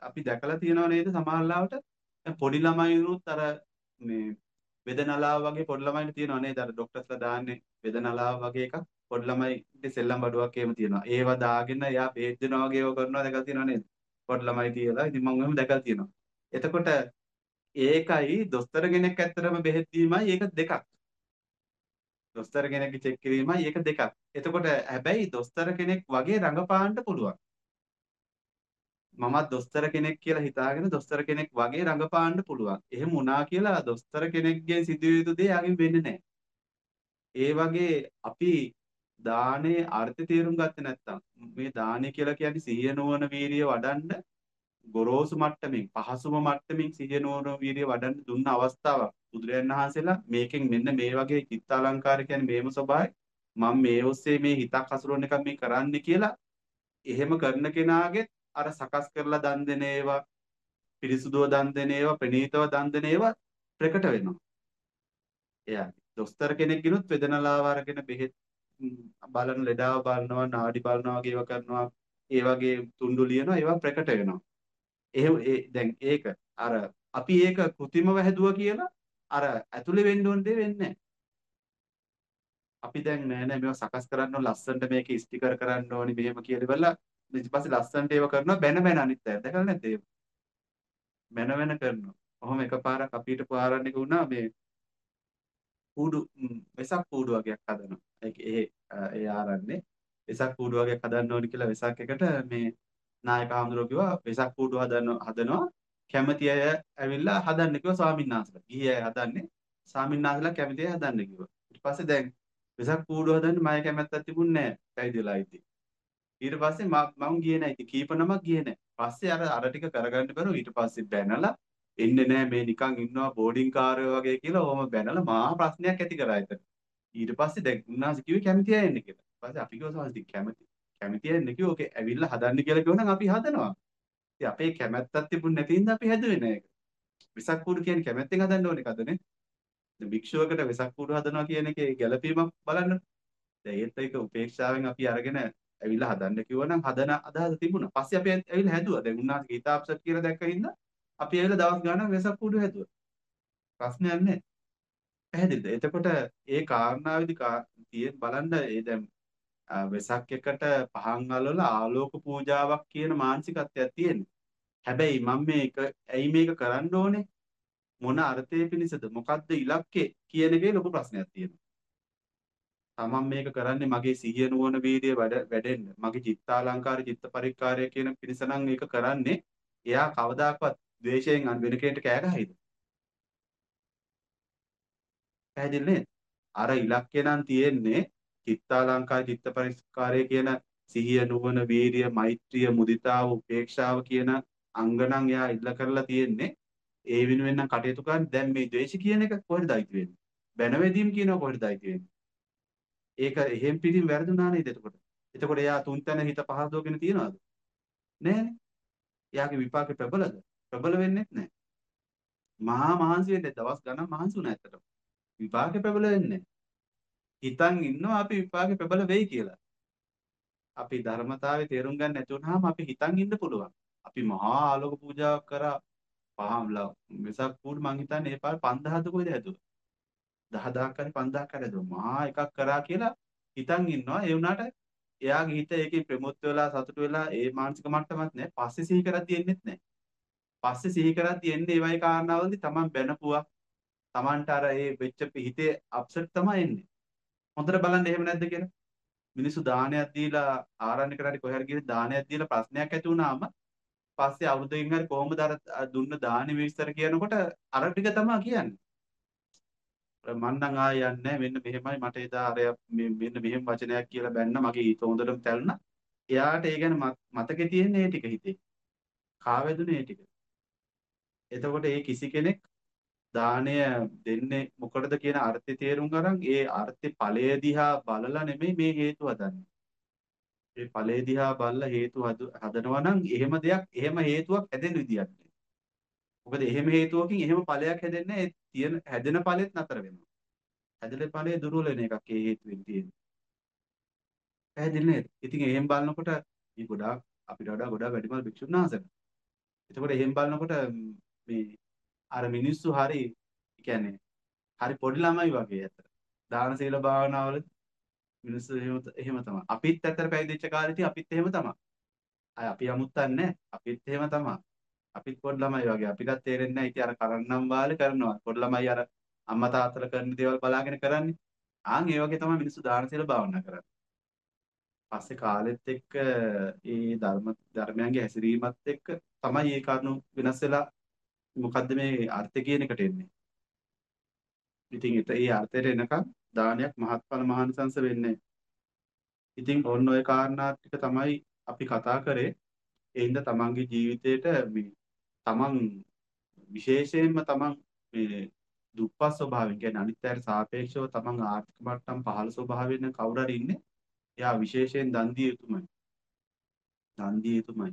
අපි දැකලා තියෙනව නේද සමහරවිට පොඩි ළමයිනුත් අර මේ වෙදනලාව වගේ පොඩි ළමයින්ට තියෙනව නේද අර ડોක්ටර්ස්ලා දාන්නේ වෙදනලාව වගේ එකක් පොඩි ළමයිගේ සෙල්ලම් බඩුවක් එහෙම තියෙනවා. ඒවා දාගෙන එයා බේත් දෙනවා වගේ ඒවා කරනවා දැකලා තියෙනව නේද? පොඩි ළමයි තියලා. ඉතින් මම එහෙම දැකලා තියෙනවා. එතකොට ඒකයි දොස්තර කෙනෙක් ඇත්තටම බෙහෙත් දීමයි ඒක දෙකක්. දොස්තර කෙනෙක්ගේ චෙක් කිරීමයි ඒක දෙකක්. එතකොට හැබැයි දොස්තර කෙනෙක් වගේ රඟපාන්න පුළුවන්. මමත් දොස්තර කෙනෙක් කියලා හිතාගෙන දොස්තර කෙනෙක් වගේ රඟපාන්න පුළුවන්. එහෙම වුණා කියලා දොස්තර කෙනෙක්ගේ සිදුවිය යුතු දේ යාගෙන් වෙන්නේ නැහැ. ඒ වගේ අපි දානේ අර්ථය තේරුම් ගත්තේ නැත්නම් මේ දානේ කියලා කියන්නේ සිහිය නුවණ වීරිය වඩන්න ගොරෝසු මට්ටමින් පහසුම මට්ටමින් සිහිය නුවණ වීරිය වඩන්න දුන්න අවස්ථාවක් බුදුරජාණන් වහන්සේලා මේකෙන් මෙන්න මේ වගේ චිත්තාලංකාර කියන්නේ මේම ස්වභාවයි මම මේ ඔස්සේ මේ හිතක් හසුරවන එක මේ කරන්නේ කියලා එහෙම කරන කෙනාගේ අර සකස් කරලා දන් දෙන ඒවා පිරිසුදුව දන් දෙන ඒවා ප්‍රණීතව දන් දෙන ඒවා ප්‍රකට වෙනවා. එයාගේ දොස්තර කෙනෙක් ගිනුත් වේදනාලාව අරගෙන බෙහෙත් බලන ලෙඩාව බලනවා නාඩි බලනවා වගේ ඒවා කරනවා. ඒ වගේ තුන්ඩු ලියනවා ඒවා ප්‍රකට වෙනවා. එහෙම ඒ දැන් ඒක අර අපි ඒක કૃතිමව හැදුවා කියලා අර ඇතුලේ වෙන්න ඕන දේ වෙන්නේ අපි දැන් නෑ නෑ මේවා සකස් කරන්න ඕන ලස්සනට මේක ස්ටිකර් කරන්න ඕනි මෙහෙම කියලා ඉවරලා ඊට පස්සේ ලස්සනට ඒවා කරනවා බැන බැන අනිත් අය දැකලා නැද්ද ඒක බැන බැන කරනවා ඔහොම එකපාරක් අපිට පාරන්නේක වුණා මේ කූඩු වෙසක් කූඩු වගේක් හදනවා. ඒක ඒ ඒ ආරන්නේ වෙසක් කූඩු වගේක් හදන්න ඕනි කියලා වෙසක් එකට මේ නායක හඳුරෝ කිව්වා වෙසක් කූඩු හදන්න හදනවා කැමති අය ඇවිල්ලා හදන්න කිව්වා ස්වාමීන් වහන්සේලා. ගිහි අය හදන්නේ ස්වාමීන් වහන්සේලා කැමති අය හදන්න කිව්වා. ඊට පස්සේ දැන් වෙසක් කූඩු හදන්න මම කැමැත්තක් තිබුණේ නැහැ පැවිදිලා ඉතින්. ඊට පස්සේ මම ගියේ නැහැ. ඉතින් කීප නමක් ගියේ නැහැ. පස්සේ අර අර ටික කරගන්න බැරුව ඊට පස්සේ බැනලා එන්නේ නැහැ මේ නිකන් ඉන්නවා බෝඩින් කාර්යෝ වගේ කියලා ඔහොම බැනලා මහා ප්‍රශ්නයක් ඇති කරා එතන. ඊට පස්සේ දැන් උන්වහන්සේ කිව්වේ කැමති අය එන්න කියලා. ඊට පස්සේ අපි කිව්වා සමහරවිට කැමති කැමති අය එන්න කිව්වා. ඕකේ ඇවිල්ලා හදන්න කියලා කිව්වනම් අපි හදනවා. ඉතින් අපේ කැමැත්තක් තිබුණ නැති හින්දා අපි හැදුවේ නෑ ඒක. වෙසක් කූඩු කියන්නේ කැමැත්තෙන් හදන්න ඕන එකදනේ. දැන් භික්ෂුවකට වෙසක් කූඩු හදනවා කියන එකේ ගැළපීමක් බලන්න. දැන් ඒත් ඒක උපේක්ෂාවෙන් අපි අරගෙන ඇවිල්ලා හදන්න කිව්වනම් හදන අදහස තිබුණා. පස්සේ අපි ඇවිල්ලා හැදුවා. දැන් උන්වහන්සේ ගීතාප්සට් කියලා දැක්ක හින්දා අපි ඇවිල්ලා දවස් ගාණක් වෙසක් කූඩු හැදුවා. ප්‍රශ්නයක් නැහැ. පැහැදිලිද? එතකොට ඒ කාරණාවේදී තියෙන බලන්න ඒ දැන් වෙසක් එකට පහන් අලවල ආලෝක පූජාවක් කියන මානසිකත්වයක් තියෙනවා. හැබැයි මම මේක ඇයි මේක කරන්න ඕනේ? මොන අර්ථය පිණිසද? මොකද්ද ඉලක්කය කියන එකේ ලොකු ප්‍රශ්නයක් තියෙනවා. තමන් මේක කරන්නේ මගේ සිහිය නුවණ වීර්යය වැඩෙන්න. මගේ චිත්තාලංකාර චිත්ත පරික්කාරය කියන පිණිස නම් මේක කරන්නේ. එයා කවදාකවත් ද්වේෂයෙන් වෙන කෙනෙක්ට කෑ ගහයිද? පැහැදිලි නේද? අර ඉලක්කය නම් තියෙන්නේ චිත්තාලංකාර චිත්ත පරිස්කාරය කියන සිහිය නුවණ වීරිය මෛත්‍රිය මුදිතාව උපේක්ෂාව කියන අංග නම් එයා ඉල්ල කරලා තියෙන්නේ ඒ වෙනුවෙන් නම් කටයුතු කරන්නේ දැන් මේ ද්වේෂ කියන එක කොහෙද අයිති වෙන්නේ බැන වැදීම් කියනවා කොහෙද අයිති වෙන්නේ ඒක එහෙම් පිටින් වැරදුනා නේද එතකොට එතකොට එයා තුන් තැන හිත පහදවගෙන තියනවාද නෑනේ එයාගේ විපාකේ ප්‍රබලද ප්‍රබල වෙන්නේ නැහැ. මහා මහන්සි වෙන්නේ දවස් ගණන් මහන්සි වුණා ඇත්තටම. විපාකේ ප්‍රබල වෙන්නේ හිතන් ඉන්නවා අපි විපාකේ ප්‍රබල වෙයි කියලා. අපි ධර්මතාවයේ තේරුම් ගන්න නැති වුනහම අපි හිතන් ඉන්න පුළුවන්. අපි මහා ආලෝක පූජාවක් කරා පහම්ලා වෙසක් කූඩ මං හිතන්නේ ඒ පාර 5000ද කොහෙද හැදුවා. 10000ක් හරි 5000ක් හරි දුන්නා. මහා එකක් කරා කියලා හිතන් ඉන්නවා. ඒ වුණාට එයාගේ හිත ඒකේ ප්‍රමුත් වෙලා සතුට වෙලා ඒ මානසික මට්ටමක් නැහැ. පස්සේ සිහි කරද්දී එන්නෙත් නැහැ. පස්සේ සිහි කරද්දී එන්නේ ඒ වගේ කාරණාවලදී Taman බැනපුවා. Tamanට අර ඒ වෙච්ච හිතේ අප්සෙට් තමයි එන්නේ. හොඳට බලන්න එහෙම නැද්ද කියලා. මිනිස්සු දානයක් දීලා ආරණ්‍ය කරාට කොහේ හරි ගිහින් දානයක් දීලා ප්‍රශ්නයක් ඇති වුණාම පස්සේ අවුරුද්දකින් හරි කොහොමද අර දුන්න දානි විස්තර කියනකොට අර ටික තමයි කියන්නේ. මං නම් ආයෙ යන්නේ මෙන්න මෙහෙමයි මට එදා අර මෙන්න මෙහෙම වචනයක් කියලා බැන්න මගේ හිත හොඳටම තැළුණා. එයාට ඒ ගැන මතකේ තියෙන ඒ ටික හිතේ. කාවැදුනේ ඒ ටික. එතකොට ඒ කිසි කෙනෙක් දාණය දෙන්නේ මොකටද කියන අර්ථය තේරුම් ගන්න ඒ අර්ථේ ඵලය දිහා බලලා නෙමෙයි මේ හේතු හදන්නේ. ඒ ඵලය දිහා බලලා හේතු හදනවා නම් එහෙම දෙයක් එහෙම හේතුවක් හැදෙන විදියක් නෑ. මොකද එහෙම හේතුවකින් එහෙම ඵලයක් හැදෙන්නේ ඒ තියෙන හැදෙන ඵලෙත් නතර වෙනවා. හැදෙන ඵලය දුර්වල වෙන එකක් ඒ හේතුවෙන් තියෙන්නේ. පැහැදිලි නේද? ඉතින් එහෙම බලනකොට මේ ගොඩාක් අපිට වඩා ගොඩාක් වැඩිමල් භික්ෂුන් වහන්සේලා. එතකොට එහෙම බලනකොට මේ අර මිනිස්සු හරි කියන්නේ හරි පොඩි ළමයි වගේ ඇත්තට. දාන සීල භාවනාවල මිනිස්සු එහෙම එහෙම තමයි. අපිත් ඇත්තට පැවිදිච්ච කාලේදී අපිත් එහෙම තමයි. අය අපි අමුත්තන්නේ අපිත් එහෙම තමයි. අපිත් පොඩි ළමයි වගේ අපිටත් තේරෙන්නේ නැහැ ඉතින් අර කරන්නම් වාලේ කරනවා. පොඩි ළමයි අර අම්මා තාත්තලා කරන දේවල් බලාගෙන කරන්නේ. ආන් ඒ වගේ තමයි මිනිස්සු දාන සීල භාවනා කරන්නේ. පස්සේ කාලෙත් එක්ක ඒ ධර්ම ධර්මයන්ගේ හැසිරීමත් එක්ක තමයි මේ කරුණු වෙනස් වෙලා මොකද්ද මේ අර්ථය කියන එකට එන්නේ. ඉතින් ඒ අර්ථයට එනකම් දානයක් මහත්ඵල මහානිසංස වෙන්නේ. ඉතින් ඔන්න ඔය කාරණා ටික තමයි අපි කතා කරේ. ඒ හින්දා තමන්ගේ ජීවිතේට මේ තමන් විශේෂයෙන්ම තමන් මේ දුප්පත් ස්වභාවයෙන් කියන්නේ අනිත් අයට සාපේක්ෂව තමන් ආර්ථික මට්ටම් පහළ ස්වභාවයෙන් කවුරු හරි ඉන්නේ එයා විශේෂයෙන් දන් දිය යුතුමයි. දන් දිය යුතුමයි.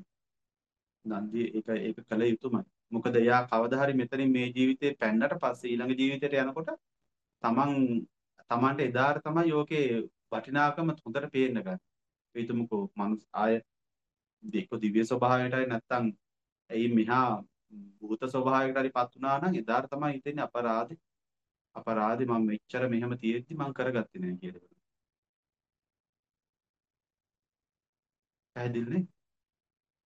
දන් දිය ඒක ඒක කළ යුතුමයි. මොකද එයා කවදා හරි මෙතනින් මේ ජීවිතේ පැන්නට පස්සේ ඊළඟ ජීවිතයට යනකොට තමන් තමන්ට එදාට තමයි යෝකේ වටිනාකම හොඳට පේන්න ගන්න. හිතමුකෝ මනුස් ආය දෙක දිව්‍ය ස්වභාවයටයි නැත්තම් ඇයි මෙහා භූත ස්වභාවයකට හරිපත් වුණා නම් එදාට තමයි හිතෙන්නේ අපරාධේ අපරාධේ මම මෙච්චර මෙහෙම තියෙද්දි මම කරගත්තේ නෑ කියලා. පැහැදිලිනේ?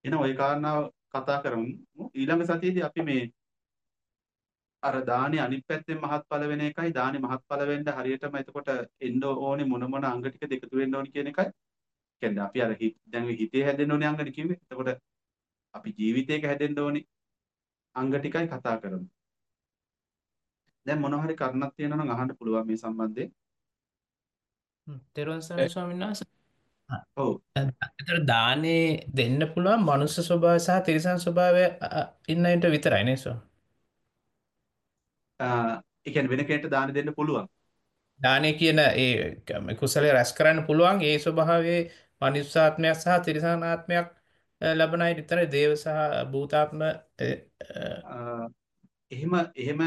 එහෙනම් ওই කාරණාව කතා කරමු. ඊළඟ සතියේදී අපි මේ අර දානේ අනිත් පැත්තෙන් මහත්ඵල වෙන එකයි දානේ මහත්ඵල වෙන්න හරියටම එතකොට එන්න ඕනේ මොන මොන අංග ටිකද එකතු වෙන්න ඕනේ කියන එකයි. කියන්නේ අපි අර දැන් හිතේ හැදෙන්න ඕනේ අංග කිව්වේ. එතකොට අපි ජීවිතේක හැදෙන්න ඕනේ අංග ටිකයි කතා කරමු. දැන් මොන හරි කරුණක් තියෙනවා නම් අහන්න පුළුවන් මේ සම්බන්ධයෙන්. තෙරුවන් සරණයි ස්වාමීන් වහන්සේ. ඔව්. ඒතර දානේ දෙන්න පුළුවන් මනුස්ස ස්වභාවය සහ තිරිසන් ස්වභාවය ඉන්න අයට විතරයි නේද ස්වාමී? ඒ කියන්නේ වෙන කෙනෙක්ට දාන දෙන්න පුළුවන්. දානේ කියන ඒ කුසලයේ රැස් කරන්න පුළුවන් ඒ ස්වභාවයේ මනුස්සාත්මයක් සහ තිරිසන් ආත්මයක් ලබන අය විතරයි දේව සහ භූතාත්ම එහෙම එහෙම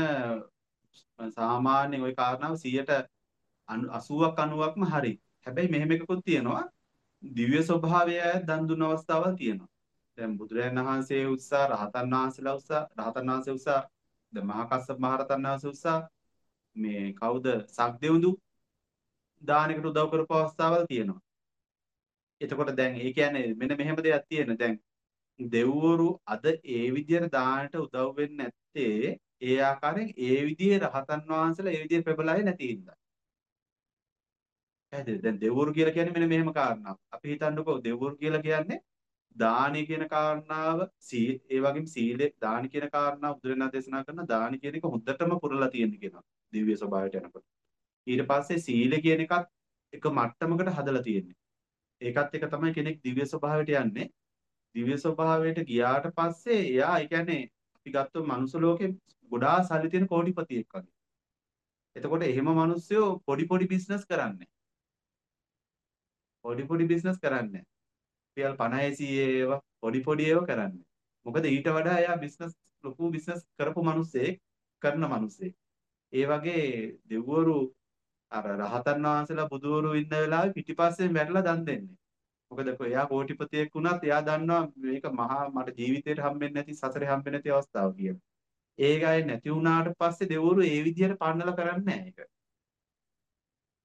සාමාන්‍යයෙන් ওই කාරණාව 100ට 80ක් 90ක්ම හරි. හැබැයි මෙහෙම එකකුත් තියෙනවා දිව්‍ය ස්වභාවය දන් දුන්න අවස්ථාවල් තියෙනවා. දැන් බුදුරජාණන් වහන්සේ උත්සාහ රහතන් වහන්සේලා උත්සාහ රහතන් වහන්සේ උත්සාහ දැන් මහා කස්සප මහරතන් වහන්සේ උත්සාහ මේ කවුද සක්දෙවුඳු දානයකට උදව් කරපු අවස්ථාවල් තියෙනවා. එතකොට දැන් ඒ කියන්නේ මෙන්න මෙහෙම දෙයක් තියෙන. දැන් දෙව්වරු අද ඒ විදිහට දානට උදව් වෙන්නේ නැත්තේ ඒ ආකාරයෙන් ඒ විදිහේ රහතන් වහන්සේලා ඒ විදිහේ ප්‍රබලයි නැති හින්දා. පැහැදිලිද? දැන් දෙව්වරු කියලා කියන්නේ මෙන්න මෙහෙම කාරණාවක්. අපි හිතන්නකෝ දෙව්වරු කියලා කියන්නේ දානි කියන කාරණාව ඒ වගේම සීලේ දානි කියන කාරණාව බුදුරණා දේශනා කරන දානි කියන එක හොඳටම පුරලා තියෙන කෙනා. දිව්‍ය ස්වභාවයට යනකොට. ඊට පස්සේ සීල කියන එකත් එක මට්ටමකට හදලා තියෙන්නේ. ඒකත් එක තමයි කෙනෙක් දිව්‍ය ස්වභාවයට යන්නේ. දිව්‍ය ස්වභාවයට ගියාට පස්සේ එයා ඒ කියන්නේ අපි ගත්තොත් මනුස්ස ලෝකේ ගොඩාක් සල්ලි තියෙන කෝටිපතියෙක් වගේ. එතකොට එහෙම මිනිස්සුયો පොඩි පොඩි බිස්නස් කරන්නේ. පොඩි පොඩි බිස්නස් කරන්නේ. රුපියල් 50 ඒවා පොඩි පොඩි ඒවා කරන්නේ. මොකද ඊට වඩා එයා බිස්නස් ලොකු බිස්නස් කරපු මිනිස්සෙක් කරන මිනිස්සෙක්. ඒ වගේ දෙවිවරු අර රහතන් වහන්සේලා බුදුවරු ඉන්න වෙලාවේ පිටිපස්සෙන් වැටලා දන් දෙන්නේ. මොකද එයා කෝටිපතියෙක් වුණත් එයා දන්නවා මේක මහා මට ජීවිතේට හම්බෙන්නේ නැති සසරේ හම්බෙන්නේ නැති අවස්ථාවක් කියලා. ඒ ගාය නැති වුණාට පස්සේ දෙවිවරු ඒ විදිහට පන්නලා කරන්නේ නැහැ ඒක.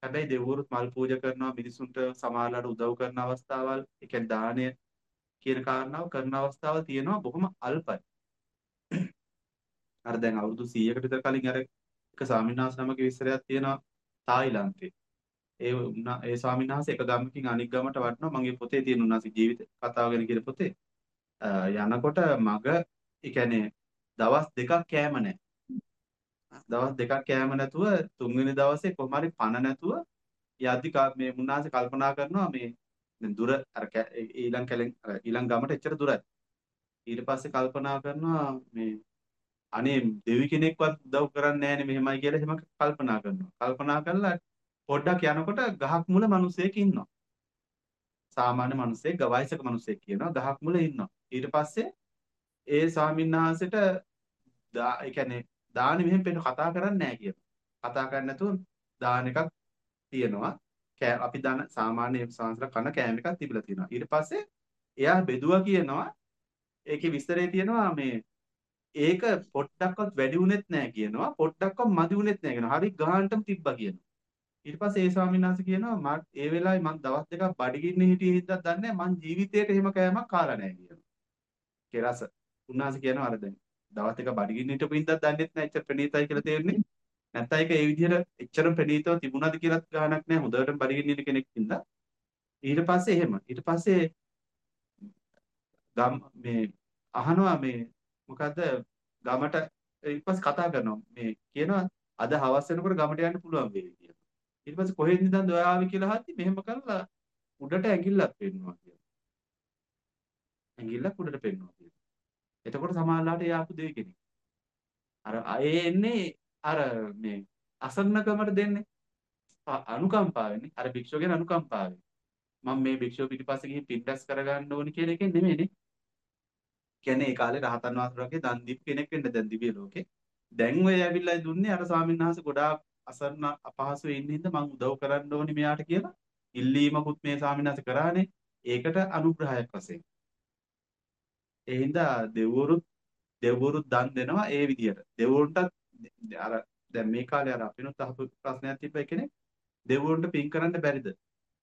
හැබැයි දෙවිවරුත් මල් පූජා කරනවා මිනිසුන්ට සමාජලට උදව් කරන අවස්ථාවල් ඒ කියන්නේ දානය කියන කාරණාව කරන අවස්ථාවල් තියෙනවා බොහොම අල්පයි. අර දැන් අවුරුදු 100කට විතර කලින් අර එක ස්වාමීන් වහන්සේ නමක විස්තරයක් තියෙනවා තායිලන්තේ. ඒ උන්නා- ඒ ස්වාමීන් වහන්සේ එක ගමකින් අනික් ගමට වටනවා මගේ පොතේ තියෙන උන්වහන්සේ ජීවිත කතාව ගැන කියන පොතේ. අ, යනකොට මග ඒ කියන්නේ දවස් දෙකක් කෑම නැහැ. දවස් දෙකක් කෑම නැතුව තුන්වෙනි දවසේ කොහොම හරි පණ නැතුව යද්දි කා- මේ මුන්නාසේ කල්පනා කරනවා මේ දැන් දුර අර කැ- ඊළඟ කැලෙන් අර ඊළඟ ගමට එච්චර දුරයි. ඊට පස්සේ කල්පනා කරනවා මේ අනේ දෙවි කෙනෙක්වත් උදව් කරන්නේ නැහැනේ මෙහෙමයි කියලා එහෙම කල්පනා කරනවා. කල්පනා කරලා පොඩ්ඩක් යනකොට ගහක් මුල මිනිසෙක් ඉන්නවා. සාමාන්‍ය මිනිසෙක් වයසක මිනිසෙක් කියනවා ගහක් මුල ඉන්නවා. ඊට පස්සේ ඒ ස්වාමීන් වහන්සේට දා ඒ කියන්නේ දානි මෙහෙම පෙන්න කතා කරන්නේ නැහැ කියනවා. කතා කරන්නේ නැතුව දාන එකක් තියෙනවා. කෑ අපි දාන සාමාන්‍ය සංසල කන කෑම එකක් තිබිලා තියෙනවා. ඊට පස්සේ එයා බෙදුවා කියනවා ඒකේ විස්තරේ තියෙනවා මේ ඒක පොඩ්ඩක්වත් වැඩි වුණෙත් නැහැ කියනවා. පොඩ්ඩක්වත් මදි වුණෙත් නැහැ කියනවා. හරි ගානටම තිබ්බා කියනවා. ඊට පස්සේ ඒ ස්වාමීන් වහන්සේ කියනවා මම ඒ වෙලාවේ මම දවස් දෙකක් බඩගින්නේ හිටියේ හින්දා දන්නේ නැහැ මං ජීවිතේට එහෙම කෑමක් කාලා නැහැ කියනවා. කෙරස උන්වහන්සේ කියනවා අර දැන් දවස් දෙක බඩගින්න හිටපු හින්දා දන්නෙත් නැහැ එච්චර ප්‍රණීතයි කියලා තේරෙන්නේ. නැත්නම් ඒක ඒ විදිහට එච්චර ප්‍රණීතව තිබුණාද කියලාත් ගාණක් නැහැ. හොඳටම බඩගින්න ඉන්න කෙනෙක් හින්දා. ඊට පස්සේ එහෙම. ඊට පස්සේ ගම් මේ අහනවා මේ මොකද්ද ගමට ඊට පස්සේ කතා කරනවා මේ කියනවා අද හවස් වෙනකොට ගමට යන්න පුළුවන් වේවි කියලා. ඊට පස්සේ කොහෙන්ද ඉඳන්ද ඔයා ආවේ කියලා අහද්දි මෙහෙම කරලා උඩට ඇඟිල්ලක් පෙන්නවා කියලා. ඇඟිල්ලක් උඩට පෙන්නවා කියලා. එතකොට සමාජලාට ඒ ආපු දෙවි කෙනෙක්. අර ඒ එන්නේ අර මේ අසන්නකමට දෙන්නේ අ- අනුකම්පාවෙන්නේ. අර භික්ෂුවගෙන් අනුකම්පාවෙන්. මම මේ භික්ෂුව පිටිපස්සේ ගිහින් පින්ඩස් කරගන්න ඕනි කියන එකෙන් නෙමෙයිනේ. කියන්නේ ඒ කාලේ රහතන් වහන්සේලාගේ දන් දීපු කෙනෙක් වෙන්න දැන් දිව්‍ය ලෝකේ. දැන් ඔය ඇවිල්ලා දුන්නේ අර ස්වාමීන් වහන්සේ ගොඩාක් අසරණ අපහසුවේ ඉන්න හින්දා මං උදව් කරන්න ඕනි මෙයාට කියලා ඉල්ලීමකුත් මේ ස්වාමීන් වහන්සේ කරානේ. ඒකට අනුග්‍රහයක් වශයෙන්. ඒ හින්දා දෙවරුත් දෙවරුත් දන් දෙනවා ඒ විදිහට. දෙවරුන්ටත් අර දැන් මේ කාලේ අර අපිනුත් අහපු ප්‍රශ්නයක් තිබ්බ කෙනෙක් දෙවරුන්ට පින් කරන්න බැරිද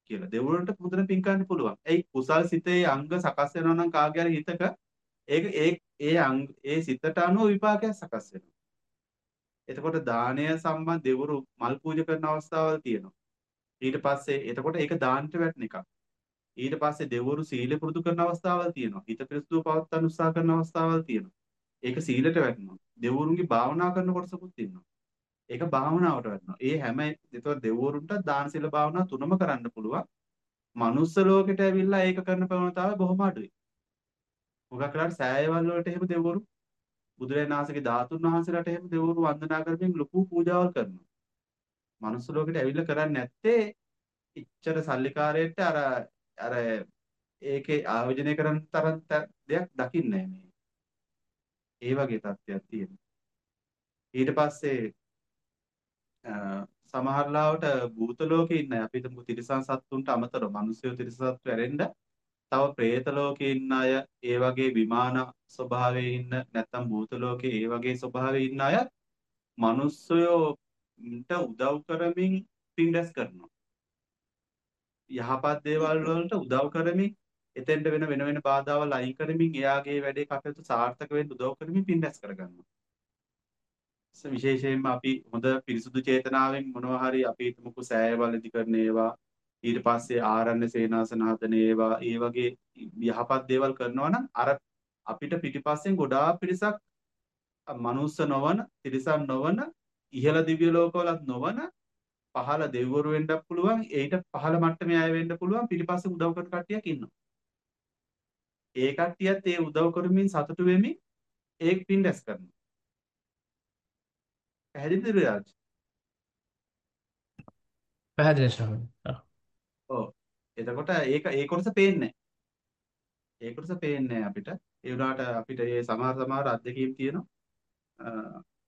කියලා. දෙවරුන්ට හොඳට පින් කරන්න පුළුවන්. ඒ කුසල් සිතේ අංග සකස් වෙනවා නම් කාගේ හරි හිතක ඒක ඒ ඒ අංග ඒ සිතට අනුව විපාකයක් සකස් වෙනවා. එතකොට දානය සම්බන්ධ දෙවරු මල් පූජා කරන අවස්ථාවල් තියෙනවා. ඊට පස්සේ එතකොට ඒක දානට වැටෙන එකක්. ඊට පස්සේ දෙවරු සීල පුරුදු කරන අවස්ථාවල් තියෙනවා. හිත පිරිසුදු පවත්වන්න උත්සාහ කරන අවස්ථාවල් තියෙනවා. ඒක සීලට වැටෙනවා. දෙවරුන්ගේ භාවනා කරන කොටසකුත් තියෙනවා. ඒක භාවනාවට වැටෙනවා. ඒ හැම එතකොට දෙවරුන්ට දාන සීල භාවනා තුනම කරන්න පුළුවන්. මනුස්ස ලෝකෙට ඇවිල්ලා ඒක කරන ප්‍රවණතාවය බොහොම අඩුයි. මොකක් කරාට සෑයවල් වලට එහෙම දෙවරු බුදුරජාණන් වහන්සේගේ ධාතුන් වහන්සේලාට එහෙම දෙවරු වන්දනා කරමින් ලොකු පූජාවල් කරනවා. මනුස්ස ලෝකෙට ඇවිල්ලා කරන්නේ නැත්තේ ඉච්ඡර සල්ලිකාරයට අර අර ඒකේ ආයෝජනය කරන තරම් ත- දෙයක් දකින්නේ නැහැ මේ. ඒ වගේ තත්ත්වයක් තියෙනවා. ඊට පස්සේ අ, සමහර ලාවට භූත ලෝකේ ඉන්න අය අපි හිතමු තිරිසන් සත්තුන්ට අමතරව මිනිස්සු තිරිසන් සත්තු ඇරෙන්න තව പ്രേත ලෝකේ ඉන්න අය ඒ වගේ විමාන ස්වභාවයේ ඉන්න නැත්නම් භූත ලෝකේ ඒ වගේ ස්වභාවයේ ඉන්න අය මිනිස්සුන්ට උදව් කරමින් පින් රැස් කරනවා. යහපත් දේවල් වලට උදව් කරමින් එතෙන්ට වෙන වෙන වෙන බාධාවල් අයින් කරමින් එයාගේ වැඩේ කටයුතු සාර්ථක වෙන්න උදව් කරමින් පින් රැස් කරගන්නවා. ස- විශේෂයෙන්ම අපි හොඳ පිරිසුදු චේතනාවෙන් මොනවා හරි අපි හිතමුකෝ සෑයවල් ඉදි කරන ඒවා ඊට පස්සේ ආරණ්‍ය සේනාසන හදන ඒවා ඒ වගේ යහපත් දේවල් කරනවා නම් අර අපිට පිටිපස්සෙන් ගොඩාක් පිරිසක් මනුස්ස නොවන තිරිසන් නොවන ඉහළ දිව්‍ය ලෝකවලත් නොවන පහළ දෙවිවරු වෙන්නත් පුළුවන් ඊට පහළ මට්ටමේ අය වෙන්න පුළුවන් පිටිපස්සේ උදව් කරන කට්ටියක් ඉන්නවා. ඒ කට්ටියත් ඒ උදව් කරමින් සතුටු වෙමින් ඒ පින් රැස් කරනවා. පැහැදිලිද රාජ්? පැහැදිලි ස්වාමීනි. ඔව්. ඔව්. එතකොට ඒක ඒ කොටස පේන්නේ නැහැ. ඒ කොටස පේන්නේ නැහැ අපිට. ඒ වුණාට අපිට මේ සමහර සමහර අත්දැකීම් තියෙනවා. අ,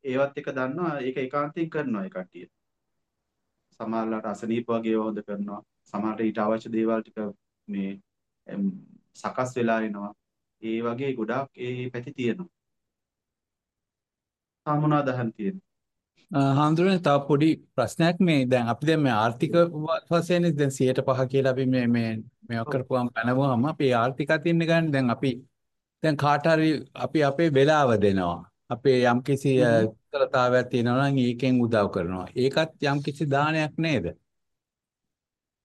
ඒවත් එක දන්නවා ඒක ඒකාන්තයෙන් කරනවා ඒ කට්ටිය. සමහරලාට අසනීප වගේ ඒවා හොද කරනවා. සමහරට ඊට අවශ්‍ය දේවල් ටික මේ එම්, සකස් වෙලා එනවා. ඒ වගේ ගොඩාක් ඒ පැති තියෙනවා. සාමුණා දහන් තියෙනවා. හාමුදුරනේ තව පොඩි ප්‍රශ්නයක් මේ දැන් අපි දැන් මේ ආර්ථික වශයෙන් දැන් 105 කියලා අපි මේ මේ මේක. කරපුවාම පැනවුවාම අපි ආර්ථිකතින් ගන්න දැන් අපි දැන් කාට හරි අපි අපේ වෙලාව දෙනවා. අපේ යම්කිසි. දුර්වලතාවයක් තියෙනවා නම් ඒකෙන් උදව් කරනවා. ඒකත් යම්කිසි දානයක් නේද?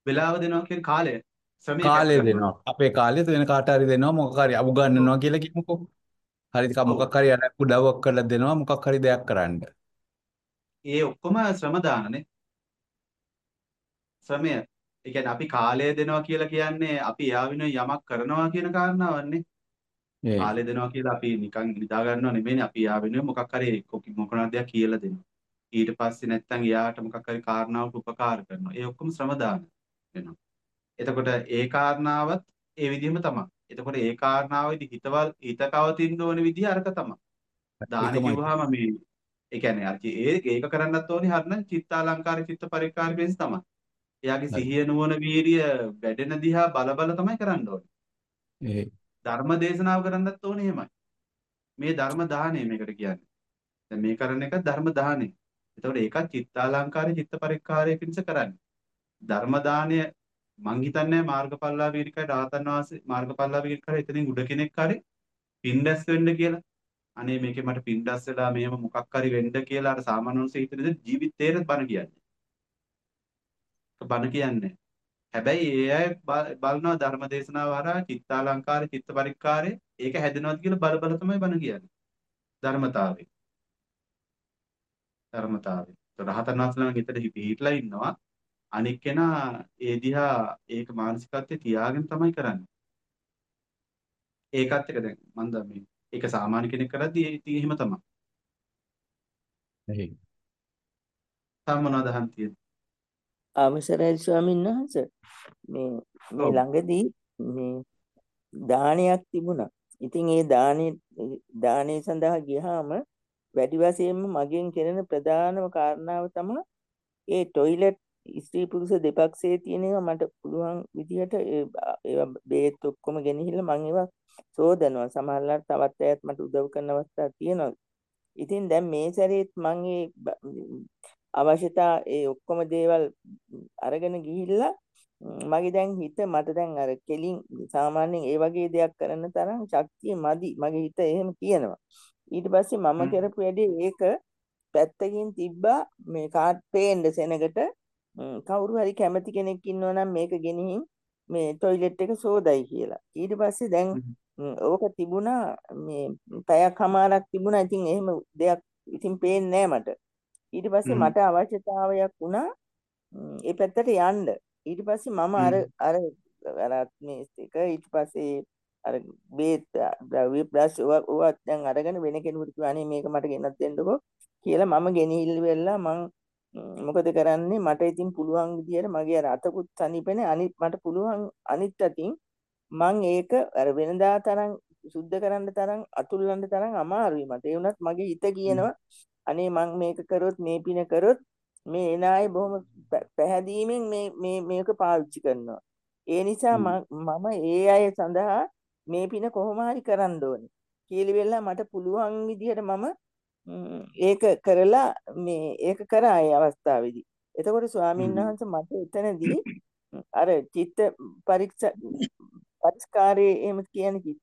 වෙලාව දෙනවා කියන්නේ කාලය කාලය. දෙනවා. අපේ කාලය වෙන කාට හරි දෙනවා මොකක් හරි ඔව්. උගන්වනවා කියලා කිව්මුකෝ. හරි ඔව්. මොකක් හරි අර උදව්වක් කරලා දෙනවා මොකක් හරි දෙයක් කරන්න. ඒ ඔක්කොම ශ්‍රම දානනේ. ශ්‍රමය. ඒ කියන්නේ අපි කාලය දෙනවා කියලා කියන්නේ අපි එයා වෙනුවෙන් යමක් කරනවා කියන කාරණාවන්නේ. ඒ කාලය දෙනවා කියලා අපි නිකන් නිදා ගන්නව නෙමෙයිනේ. අපි එයා වෙනුවෙන් මොකක් හරි මොකක්ද දෙයක් කියලා දෙනවා. ඊට පස්සේ නැත්තම් එයාට මොකක් හරි කාරණාවක උපකාර කරනවා. ඒ ඔක්කොම ශ්‍රම දාන වෙනවා. එතකොට ඒ කාරණාවත් ඒ විදිහම තමයි. එතකොට ඒ කාරණාවෙදි හිතවල් හිත කවතින්න ඕන විදිහ අරක තමයි. දානෙ. කිව්වහම මේ ඒ කියන්නේ අර ඒක කරන්නත් ඕනේ හරිනම් චිත්තාලංකාර චිත්ත පරික්කාර වෙනස් තමයි. එයාගේ. සිහිය නුවණ වීරිය වැඩෙන දිහා බල බල තමයි කරන්න ඕනේ. ඒ ධර්ම දේශනාව කරන්නත් ඕනේ එහෙමයි. මේ ධර්ම දාහනය මේකට කියන්නේ. දැන් මේ කරන එක ධර්ම දාහනය. එතකොට ඒකත් චිත්තාලංකාරය චිත්ත පරික්කාරය පිණිස කරන්නේ. ධර්ම දානය මං හිතන්නේ මාර්ගඵලලා වීරිකයි රාතන් වහන්සේ මාර්ගඵලලා වීරිකයි එතනින් උඩ කෙනෙක් හරි පින්ඩස් වෙන්න කියලා. අනේ මේකේ මට පින්ඩස් වෙලා මෙහෙම මොකක් හරි වෙන්න කියලා අර සාමාන්‍ය මිනිස්සු හිතන දේ ජීවිතේට බන කියන්නේ. බන කියන්නේ. හැබැයි ඒ අය බ- බලනවා ධර්ම දේශනාව හරහා චිත්තාලංකාරය චිත්ත පරික්කාරය ඒක හැදෙනවද කියලා බල බල තමයි බන කියන්නේ. ධර්මතාවය. ධර්මතාවය. රහතන් වහන්සේලා නම් හිතට පිහිටලා ඉන්නවා. අනික් කෙනා ඒ දිහා ඒක මානසිකත්වයේ තියාගෙන තමයි කරන්නේ. ඒකත් එක දැන් මම දැන් මේ ඒක සාමාන්‍ය කෙනෙක් කරද්දී ඉතින් එහෙම තමයි. ඒ තව මොනවද අහන්න තියෙන්නේ? අවසරයි ස්වාමීන් වහන්සේ මේ මේ. ළඟදී මේ දානයක් තිබුණා. ඉතින් ඒ දානේ දානේ සඳහා ගියාම වැඩි වශයෙන්ම මගෙන් කෙරෙන ප්‍රධානම කාරණාව තමයි ඒ টয়ලට් ස්ත්‍රී පුරුෂ දෙපක්ෂයේ තියෙන ඒවා මට පුළුවන් විදිහට ඒවා බේත් ඔක්කොම ගෙනහිල්ලා මම ඒවා සෝදනවා. සමහරවිට තවත් අයත් මට උදව් කරන අවස්ථා තියෙනවා. ඉතින් දැන් මේ සැරේත් මම ඒ අවශ්‍යතා ඒ ඔක්කොම දේවල් අරගෙන ගිහිල්ලා මගේ දැන් හිත මට දැන් අර කෙලින් සාමාන්‍යයෙන් ඒ වගේ දෙයක් කරන්න තරම් ශක්තිය මදි. මගේ හිත එහෙම කියනවා. ඊට පස්සේ මම. කරපු වැඩේ ඒක පැත්තකින් තිබ්බා මේ කාඩ් පේන්න සෙනගට ම්, කවුරු හරි කැමති කෙනෙක් ඉන්නවා නම් මේක ගෙනihin මේ টয়ලට් එක සෝදයි කියලා. ඊට පස්සේ දැන් ඕක තිබුණා මේ පැයක් හමාරක් තිබුණා. ඉතින් එහෙම දෙයක් ඉතින් පේන්නේ නැහැ මට. ඊට පස්සේ. මට අවශ්‍යතාවයක් වුණා ඒ පැත්තට යන්න. ඊට පස්සේ මම අර. අර අර මේ එක ඊට පස්සේ අර බේත් ද්‍රව්‍ය බ්‍රෂ් ඔවා දැන් අරගෙන වෙන කෙනෙකුට කිව්වා අනේ මේක මට ගෙනත් දෙන්නකෝ කියලා මම ගෙනිහිල්ල වෙලා ම්, මොකද කරන්නේ මට ඉතින් පුළුවන් විදියට මගේ අර අතකුත් සනීපනේ අනිත් මට පුළුවන් අනිත් අතින් මං ඒක අර වෙනදා තරම් සුද්ධ කරන්න තරම් අතුල්ලන්න තරම් අමාරුයි මට ඒ වුණත් මගේ හිත. කියනවා අනේ මං මේක කරොත් මේ පින කරොත් මේ එන අය බොහොම පැහැදීමෙන් මේ මේ මේක පාවිච්චි කරනවා. ඒ නිසා. මම ඒ අය සඳහා මේ පින කොහොම හරි කරන්න ඕනේ. කියලා මට පුළුවන් විදිහට මම ඒක කරලා මේ ඒක කරා ඒ අවස්ථාවේදී. එතකොට ස්වාමීන්. වහන්සේ මට එතනදී අර චිත්ත පරීක්ෂා පරිස්කාරයේ එහෙම කියන්නේ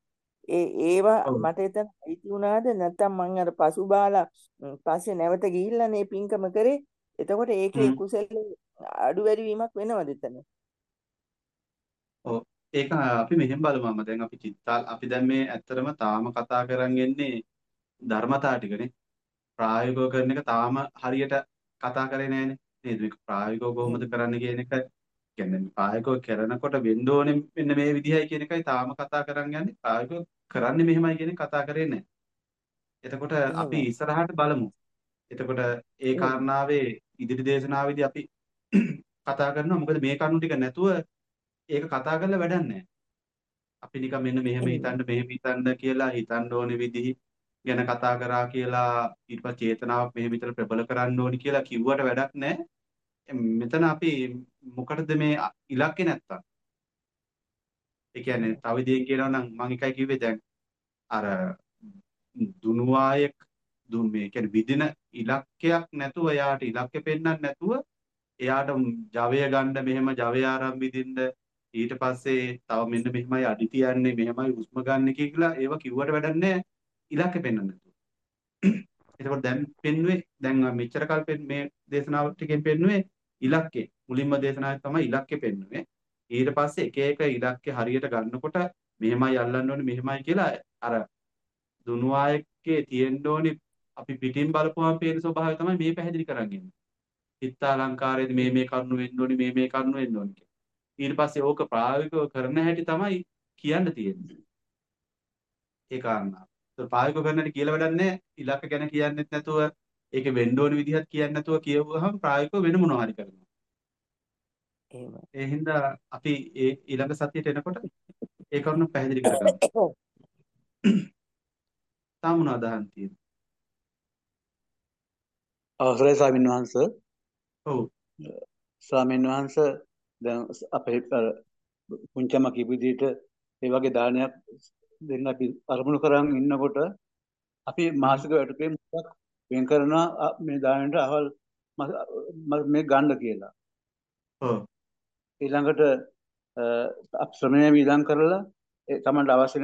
ඒ ඒවා. මට එතන අයිති වුණාද නැත්නම් මං අර පසුබාලා පස්සේ නැවත ගිහිල්ලා මේ පින්කම කරේ එතකොට ඒකේ. කුසල අඩු වැඩි වීමක් වෙනවද එතන ඔව්. ඒක අපි මෙහෙම බලමු අම්මා. දැන් අපි චිත්තාල අපි දැන් මේ ඇත්තටම තාම කතා කරන් ඉන්නේ ධර්මතා ටිකනේ. ප්‍රායෝගිකව කරන එක තාම හරියට කතා කරේ නෑනේ. නේද? මේක ප්‍රායෝගිකව කොහොමද කරන්න කියන එක කියන්නේ ප්‍රායෝගිකව කරනකොට වෙන්න ඕනේ මෙන්න මේ විදිහයි කියන එකයි තාම කතා කරන් යන්නේ. ප්‍රායෝගිකව කරන්නේ මෙහෙමයි කියන කතා කරේ නෑ. එතකොට අපි ඉස්සරහට බලමු. එතකොට ඒ කාරණාවේ ඉදිරි දේශනාවේදී අපි <clears throat> කතා කරනවා. මොකද මේ කරුණු ටික නැතුව ඒක කතා කරලා වැඩක් නෑ. අපි නිකන් මෙන්න මෙහෙම හිතන්න මෙහෙම හිතන්න කියලා හිතන්න ඕනේ විදිහ ගැන කතා කරා කියලා ඊට පස්සේ චේතනාවක් මෙහෙම විතර ප්‍රබල කරන්න ඕනි කියලා කිව්වට වැඩක් නැහැ. මෙතන අපි මොකටද මේ අ- ඉලක්කේ නැත්තම්? ඒ කියන්නේ තව විදිහෙන් කියනවා නම් මම එකයි කිව්වේ දැන් අර දුනුවායෙක් දුන් මේ කියන්නේ විදින ඉලක්කයක් නැතුව එයාට ඉලක්කෙ පෙන්වන්න නැතුව එයාට ජවය ගන්න මෙහෙම ජවය ආරම්භ විදින්න ඊට පස්සේ තව මෙන්න මෙහෙමයි අඩි තියන්නේ මෙහෙමයි හුස්ම ගන්න කියලා ඒව කිව්වට වැඩක් නැහැ ඉලක්කෙ පෙන්වන්න නැතුව. එතකොට දැන් පෙන්වුවේ දැන් මෙච්චර කල් මේ දේශනාව ටිකෙන් පෙන්වුවේ ඉලක්කේ මුලින්ම දේශනාවේ තමයි ඉලක්කේ පෙන්වුවේ. ඊට පස්සේ එක එක ඉලක්කේ හරියට ගන්නකොට මෙහෙමයි අල්ලන්න ඕනේ මෙහෙමයි කියලා අර දුනුවායකේ තියෙන්න ඕනේ අපි පිටින් බලපුවම පේන ස්වභාවය තමයි මේ පැහැදිලි කරන්නේ. චිත්තාලංකාරයේදී මේ මේ කරුණු වෙන්න ඕනේ මේ මේ කරුණු වෙන්න ඕනේ කියලා. ඊට පස්සේ ඕක ප්‍රායෝගිකව කරන හැටි තමයි කියන්න තියෙන්නේ. ඒ කාරණා. ප්‍රායෝගිකව කරන හැටි කියලා වැඩක් නැහැ. ඉලක්ක ගැන කියන්නෙත් නැතුව ඒකේ වෙන්න ඕන විදිහත් කියන්නේ නැතුව කියවුවහම ප්‍රායෝගිකව වෙන මොනවා හරි කරනවා. එහෙම. ඒ හින්දා අපි ඒ ඊළඟ සතියට එනකොට ඒ කරුණ පැහැදිලි කරගමු. තාම මොනවද අහන්න තියෙන්නේ? අවසරයි ස්වාමීන් වහන්ස ඔව්. ස්වාමීන් වහන්ස දැන් අපේ පුංචම කියපු විදිහට ඒ වගේ දානයක් දෙන්න අපි අරමුණු කරන් ඉන්නකොට අපි මාසික වැටුපේ මුලක් වෙන් කරනවා මේ දානයට අවල් මේ ගන්න කියලා. ඔව්. ඊළඟට අප ශ්‍රමණය වියදම් කරලා ඒ තමන්ට අවශ්‍ය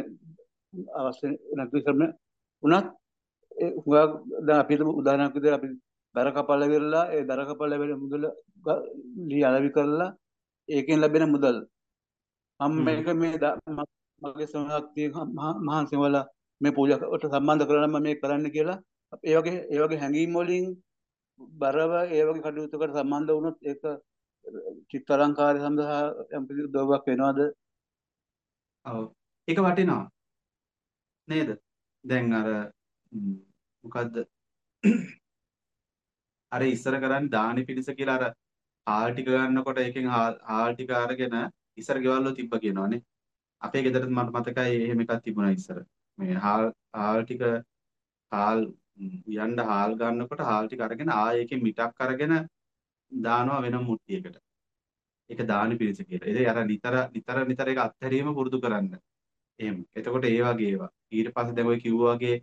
අවශ්‍ය නැති ශ්‍රම උනත් ඒ හුඟක් දැන් අපි උදාහරණයක් විදිහට අපි දර කපල ඉවරලා ඒ දර කපල ලැබෙන මුදල ලී අලෙවි කරලා ඒකෙන් ලැබෙන මුදල් මම. මේක ම- මගේ සමහක්තිය මහන්සි වල මේ පූජාවට සම්බන්ධ කරලා මම මේක කරන්න කියලා ඒ වගේ ඒ වගේ හැඟීම් වලින් බරව ඒ වගේ කටයුතුකට සම්බන්ධ වුණොත් ඒක චිත්ත අලංකාරය සඳහා යම් කිසි උදව්වක් වෙනවද ඔව්. ඒක වටිනවා. නේද? දැන් අර ම්, මොකද්ද? <clears throat> අර ඉස්සර කරන්නේ දානි පිණිස කියලා අර හාල් ටික ගන්නකොට ඒකෙන් හාල් හාල් ටික අරගෙන ඉස්සර ගෙවල් වල තිබ්බ කියනවනේ. අපේ ගෙදරත් මට මතකයි එහෙම එකක් තිබුණා ඉස්සර. මේ හාල් හාල් ටික හාල් ම්, උයන්න හාල් ගන්නකොට හාල් ටික අරගෙන ආයෙ ඒකෙන් මිටක් අරගෙන දානවා වෙනම මුට්ටියකට. ඒක දානි පිණිස කියලා. ඉතින් අර නිතර නිතර නිතර ඒක අත්හැරීම පුරුදු කරන්න. එහෙම. එතකොට ඒ වගේ ඒවා. ඊට පස්සේ දැන් ඔය කිව්වා වගේ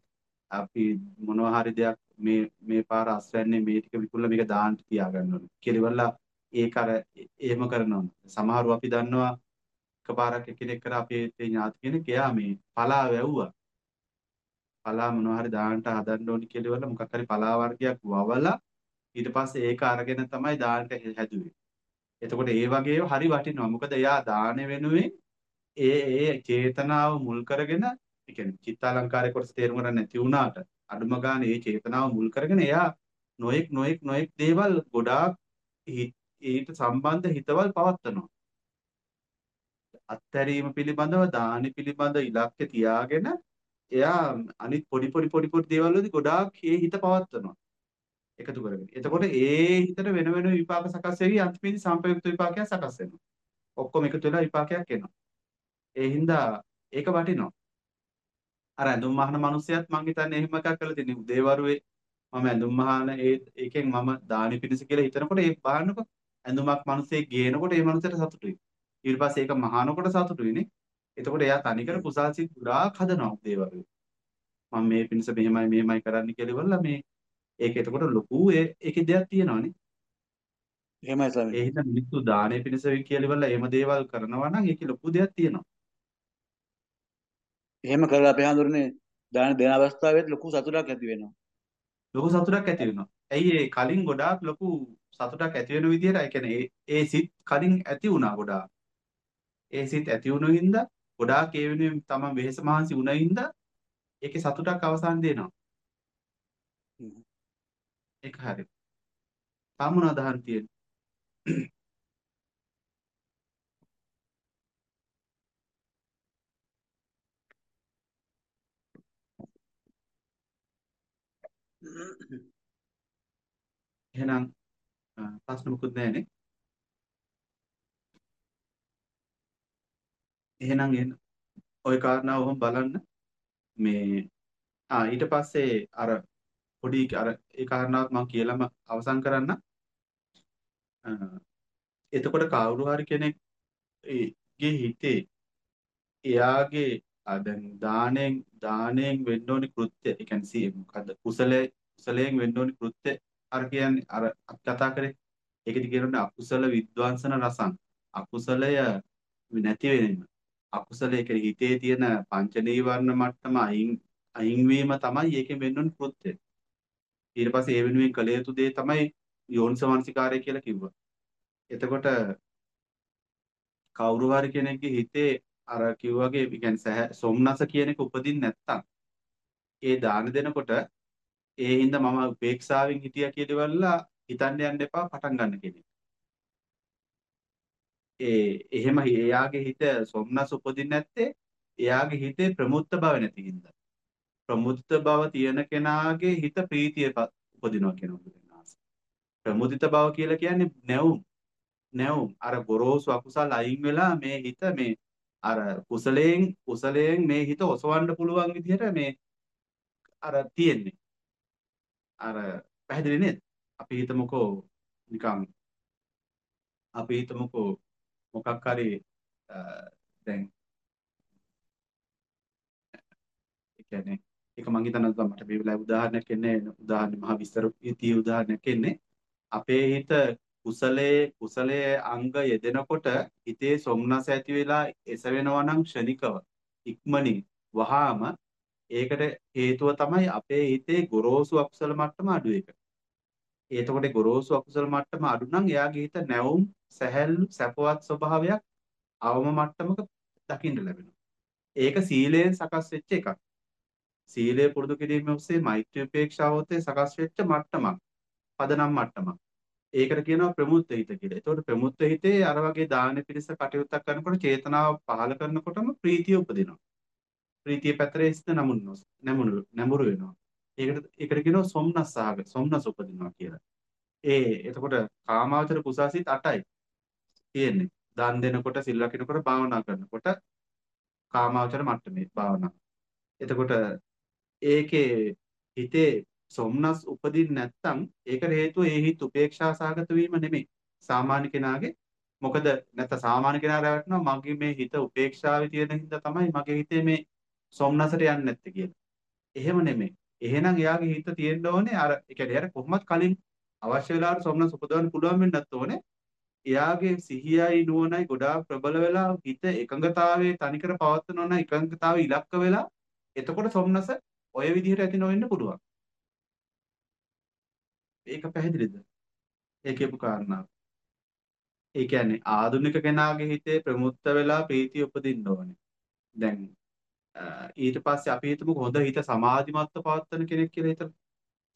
අපි මොනවා හරි දෙයක් මේ මේ පාර අස්වැන්නේ මේ ටික විකුණලා මේක දාන්න තියාගන්න ඕනේ. කියලා ඉවරලා ඒක අර ඒ- එහෙම කරනවා. සමහරව අපි දන්නවා එකපාරක් එක්කෙනෙක් කර අපේ ඒ ඥාති කෙනෙක් එයා මේ පලා වැව්වා. පලා මොනවා හරි දාන්න හදන්න ඕනි කියලා ඉවරලා මොකක් හරි පලා වර්ගයක් වවලා ඊට පස්සේ ඒක අරගෙන තමයි දාන්න හැදුවේ. එතකොට ඒ වගේ ඒවා හරි වටිනවා. මොකද එයා දාන වෙනුවෙන් ඒ ඒ චේතනාව මුල් කරගෙන ඒ කියන්නේ චිත්තාලංකාරය කොටස තේරුම් ගන්න නැති වුණාට අඩුම ගානේ ඒ චේතනාව මුල් කරගෙන එයා නොඑක් නොඑක් නොඑක් දේවල් ගොඩාක් හි- ඊට සම්බන්ධ හිතවල් පවත්නවා. අත්හැරීම පිළිබඳව දානි පිළිබඳ ඉලක්ක තියාගෙන එයා අනිත් පොඩි පොඩි පොඩි පොඩි දේවල් වලදී ගොඩාක් ඒ හිත පවත්නවා. එකතු කරගෙන. එතකොට ඒ හිතට වෙන වෙන විපාක සකස් වෙවි අන්තිමේදී සම්ප්‍රයුක්ත විපාකයක් සකස් වෙනවා. ඔක්කොම එකතු වෙලා විපාකයක් එනවා. ඒ හින්දා ඒක වටිනවා. අර ඇඳුම් මහන මිනිස්සයත් මං හිතන්නේ එහෙම එකක් කරලා තියෙන්නේ. උදේවරුේ මම ඇඳුම් මහන ඒ ඒකෙන් මම දානි පිණිස කියලා හිතනකොට ඒ බාන්නකො ඇඳුමක් මිනිස්සේ ගේනකොට ඒ මිනිස්සට සතුටුයි. ඊට පස්සේ ඒක මහානකොට සතුටුයිනේ. එතකොට එයා තනිකර කුසල් සිත් ගොඩාක් හදනවා උදේවරුේ. මම මේ පිණිස මෙහෙමයි මෙහෙමයි කරන්න කියලා ඉවරලා මේ ඒක එතකොට ලොකු ඒකේ දෙයක් තියෙනවානේ. එහෙමයි ස්වාමීන් ඒ හින්දා මිනිස්සු දානේ පිණිස කියලා ඉවරලා එහෙම දේවල් කරනවා නම් ඒකේ ලොකු දෙයක් තියෙනවා. එහෙම කරලා අපි හඳුරන්නේ දාන දෙන අවස්ථාවෙත් ලොකු සතුටක් ඇති වෙනවා. ලොකු සතුටක් ඇති වෙනවා. ඇයි ඒ කලින් ගොඩාක් ලොකු සතුටක් ඇති වෙන විදිහට ඒ කියන්නේ ඒ සිත් කලින් ඇති වුණා ගොඩාක්. ඒ සිත් ඇති වුණු හින්දා ගොඩාක් ඒ වෙනුවෙන් තමයි වෙහෙස මහන්සි වුණ හින්දා ඒකේ සතුටක් අවසන් දෙනවා. ඒක හරි. තාම මොනවද අහන්න තියෙන්නේ? <coughs> එහෙනම් ප්‍රශ්න මුකුත් නැහැනේ. එහෙනම් එන්න. ওই කාරණාව ඔහොම බලන්න. මේ ආ ඊට පස්සේ අර පොඩි අර ඒ කාරණාවත් මම කියලාම අවසන් කරන්න. අ, එතකොට කවුරු හරි කෙනෙක් ඒගේ හිතේ එයාගේ ආ දැන් දාණයෙන් දාණයෙන් වෙන්න ඕනි කෘත්‍ය ඒ කියන්නේ සී මොකද්ද කුසලයේ කුසලයෙන් වෙන්න ඕනි කෘත්‍ය අර කියන්නේ අර අපි කතා කරේ ඒකෙදි කියනෝනේ අකුසල විද්වාංසන රසං අකුසලය නැති වෙනීම අකුසලයේ කියන්නේ හිතේ තියෙන පංච නීවරණ මට්ටම අයින් අයින් වීම තමයි ඒකෙන් වෙන්න ඕනි කෘත්‍ය ඊට පස්සේ ඒ වෙනුවෙන් කළ යුතු දේ තමයි යෝනිසමනසිකාරය කියලා කිව්වා එතකොට කවුරු හරි කෙනෙක්ගේ හිතේ අර කිව්වාගේ ඒ කියන්නේ සැහැ සොම්නස කියන එක උපදින්න නැත්තම් ඒ දාන දෙනකොට ඒ හින්දා මම උපේක්ෂාවෙන් හිටියා කියලා හිතන්න යන්න එපා පටන් ගන්න කෙනෙක්. ඒ එහෙම එයාගේ හිත සොම්නස උපදින්නේ නැත්තේ එයාගේ හිතේ ප්‍රමුත්ත බව නැති හින්දා. ප්‍රමුත්ත බව තියෙන කෙනාගේ හිත ප්‍රීතිය උපදිනවා කියන උපදිනාස. ප්‍රමුදිත බව කියලා කියන්නේ නැවුම්. නැවුම් අර ගොරෝසු අකුසල් අයින් වෙලා මේ හිත මේ අර කුසලයෙන් කුසලයෙන් මේ හිත ඔසවන්න පුළුවන් විදිහට මේ අර තියෙන්නේ. අර පැහැදිලි නේද? අපි හිතමුකෝ නිකන් අපි හිතමුකෝ මොකක් හරි දැන් ඒ කියන්නේ ඒක මං හිතනවා මට මේ වෙලාවේ උදාහරණයක් එන්නේ උදාහරණ මහ විස්තර ඉතිය උදාහරණයක් එන්නේ අපේ හිත කුසලයේ කුසලයේ අංග යෙදෙනකොට හිතේ සොම්නස ඇති වෙලා එසවෙනවා නම් ක්ෂණිකව ඉක්මනින් වහාම ඒකට හේතුව තමයි අපේ හිතේ ගොරෝසු අකුසල මට්ටම අඩු එක. එතකොට ගොරෝසු අකුසල මට්ටම අඩු නම් එයාගේ හිත නැවුම් සැහැල්ලු සැපවත් ස්වභාවයක් අවම මට්ටමක දකින්න ලැබෙනවා. ඒක සීලයෙන් සකස් වෙච්ච එකක්. සීලය පුරුදු කිරීම ඔස්සේ මෛත්‍රී උපේක්ෂාව ඔස්සේ සකස් වෙච්ච මට්ටමක්. පදනම් මට්ටමක්. ඒකට කියනවා ප්‍රමුත්ත හිත කියලා. ඒතකොට ප්‍රමුත්ත හිතේ අර වගේ දාන පිළිස කටයුත්තක් කරනකොට චේතනාව පහළ කරනකොටම ප්‍රීතිය උපදිනවා. ප්‍රීතිය පැතරේ සිත නමුනොස් නැමුණු නැඹුරු වෙනවා. ඒකට ඒකට කියනවා සොම්නස්සාග සොම්නස උපදිනවා කියලා. ඒ එතකොට කාමාවචර කුසාසිත 8යි තියෙන්නේ. දන් දෙනකොට සිල් රකින්නකොට භාවනා කරනකොට කාමාවචර මට්ටමේ භාවනා. එතකොට ඒකේ හිතේ සොම්නස් උපදින්න නැත්නම් ඒකට හේතුව ඒ හිත උපේක්ෂා සාගත වීම නෙමෙයි. සාමාන්‍ය කෙනාගේ මොකද නැත්නම් සාමාන්‍ය කෙනා රැවටෙනවා මගේ මේ හිත උපේක්ෂාවේ තියෙන හින්දා තමයි මගේ හිතේ මේ සොම්නසට යන්නේ නැත්තේ කියලා. එහෙම නෙමෙයි. එහෙනම් එයාගේ හිත තියෙන්න ඕනේ අර ඒ කියන්නේ අර කොහොමත් කලින් අවශ්‍ය වෙලාවට සොම්නස උපදවන්න පුළුවන් වෙන්නත් ඕනේ. එයාගේ සිහියයි නුවණයි ගොඩාක් ප්‍රබල වෙලා හිත එකඟතාවයේ තනිකර පවත්වනවා නම් එකඟතාවය ඉලක්ක වෙලා එතකොට සොම්නස ඔය විදිහට ඇති නොවෙන්න පුළුවන්. ඒක පැහැදිලිද? ඒ කියපු කාරණාව. ඒ කියන්නේ ආධුනික කෙනාගේ හිතේ ප්‍රමුත්ත වෙලා ප්‍රීතිය උපදින්න ඕනේ. දැන් ඊට පස්සේ අපි හිතමු හොඳ හිත සමාධිමත්ව පවත්වන කෙනෙක් කියලා හිතමු.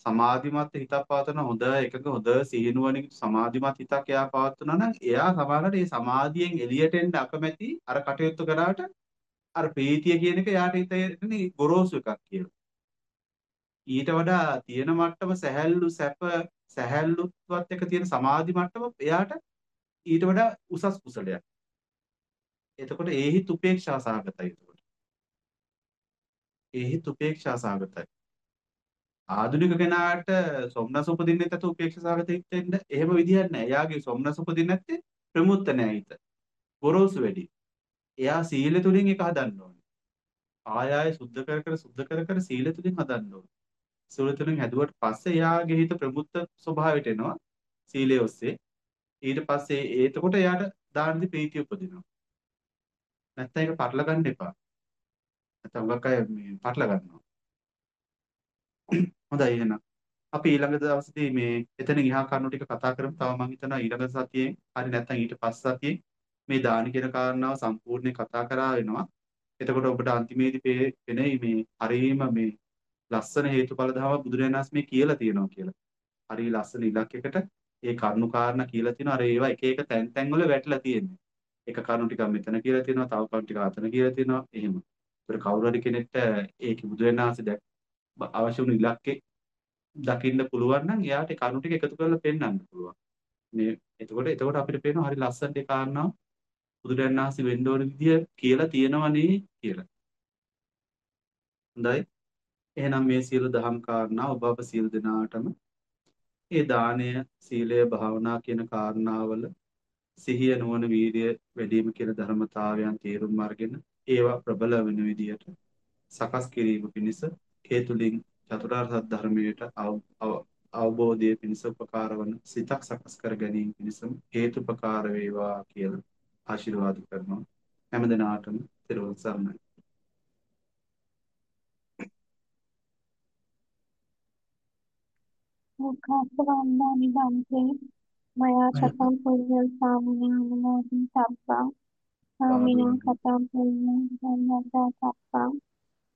සමාධිමත් හිතක් පවත්වන හොඳ එකක හොඳ සිහිනුවණින් සමාධිමත් හිතක් එයා පවත්වනවා නම් එයා සමහරවිට මේ සමාධියෙන් එළියට එන්න අකමැති අර කටයුතු කරාට අර ප්‍රීතිය කියන එක එයාට හිතේ ගොරෝසු එකක් කියලා. ඊට වඩා තියෙන මට්ටම සැහැල්ලු සැප සැහැල්ලුත්වත් එක තියෙන සමාධි මට්ටම එයාට ඊට වඩා උසස් කුසලයක්. එතකොට ඒ හිත උපේක්ෂා සහගතයි එතකොට. ඒ හිත උපේක්ෂා සහගතයි. ආධුනික කෙනාට සොම්නස උපදින්නේ නැත උපේක්ෂා සහගත හිත වෙන්න එහෙම විදිහක් නැහැ. එයාගේ සොම්නස උපදින්නේ නැත්තේ ප්‍රමුත්ත නැහැ හිත. ගොරෝසු වැඩි. එයා සීල තුලින් ඒක හදන්න ඕනේ. ආය ආය සුද්ධ කර කර සුද්ධ කර කර සීල තුලින් හදන්න ඕනේ. සීල තුලින් හැදුවට පස්සේ එයාගේ හිත ප්‍රමුත්ත ස්වභාවයට එනවා. සීලයේ ඔස්සේ. ඊට පස්සේ ඒතකොට එයාට දානදි ප්‍රීතිය උපදිනවා. නැත්නම් ඒක පටල ගන්න එපා. නැත්නම් උගක් අය මේ පටල ගන්නවා. හොඳයි එහෙනම්. අපි ඊළඟ දවසේදී මේ එතනින් එහා කරුණු ටික කතා කරමු. තව මම හිතනවා ඊළඟ සතියේ හරි නැත්නම් ඊට පස්ස සතියේ මේ දාන කියන කාරණාව සම්පූර්ණයෙන් කතා කරා වෙනවා. එතකොට ඔබට අන්තිමේදී පෙනෙයි මේ හරීම මේ ලස්සන හේතුඵල ධම බුදුරජාණන් වහන්සේ මේ කියලා තියෙනවා කියලා. හරි ලස්සන ඉලක්කයකට ඒ කරුණු කාරණා කියලා තියෙනවා. අර ඒවා එක එක තැන් තැන් වල වැටලා තියෙන්නේ. එක කරුණු ටිකක් මෙතන කියලා තියෙනවා, තව කරුණු ටිකක් අතන කියලා තියෙනවා. එහෙම. ඒතර කවුරු හරි කෙනෙක්ට ඒක බුදුරජාණන් වහන්සේ දැක් අවශ්‍ය වුණු ඉලක්කේ දකින්න පුළුවන් නම් එයාට කරුණු ටික එකතු කරලා පෙන්වන්න පුළුවන්. මේ එතකොට එතකොට අපිට පේනවා හරි ලස්සනට ඒ කාරණාව බුදුරජාණන් වහන්සේ වෙන්න ඕන විදිය කියලා තියෙනවනේ කියලා. හොඳයි. එහෙනම් මේ සියලු දහම් කාරණා ඔබ අප සියලු දෙනාටම ඒ දානය, සීලය, භාවනා කියන කාරණාවල සිහිය නුවණ වීරිය වැඩිම කියන ධර්මතාවයන් තේරුම් අරගෙන ඒවා ප්‍රබල වෙන විදියට සකස් කිරීම පිණිස ඒ තුලින් චතුරාර්ය සත්‍ය ධර්මයට අවබෝධය පිණිස උපකාර වන සිතක් සකස් කර ගැනීම පිණිසම හේතුපකාර වේවා කියලා ආශිර්වාද කරනවා. හැම දිනාටම තිරුවන් සරණයි. මුඛාස්වන්දා නිදන්සේ මයා කතම් පුඤ්ඤ සාමිනං අනුමෝදි සබ්බං සාමිනං කතම් පුඤ්ඤ සම්මතා සබ්බං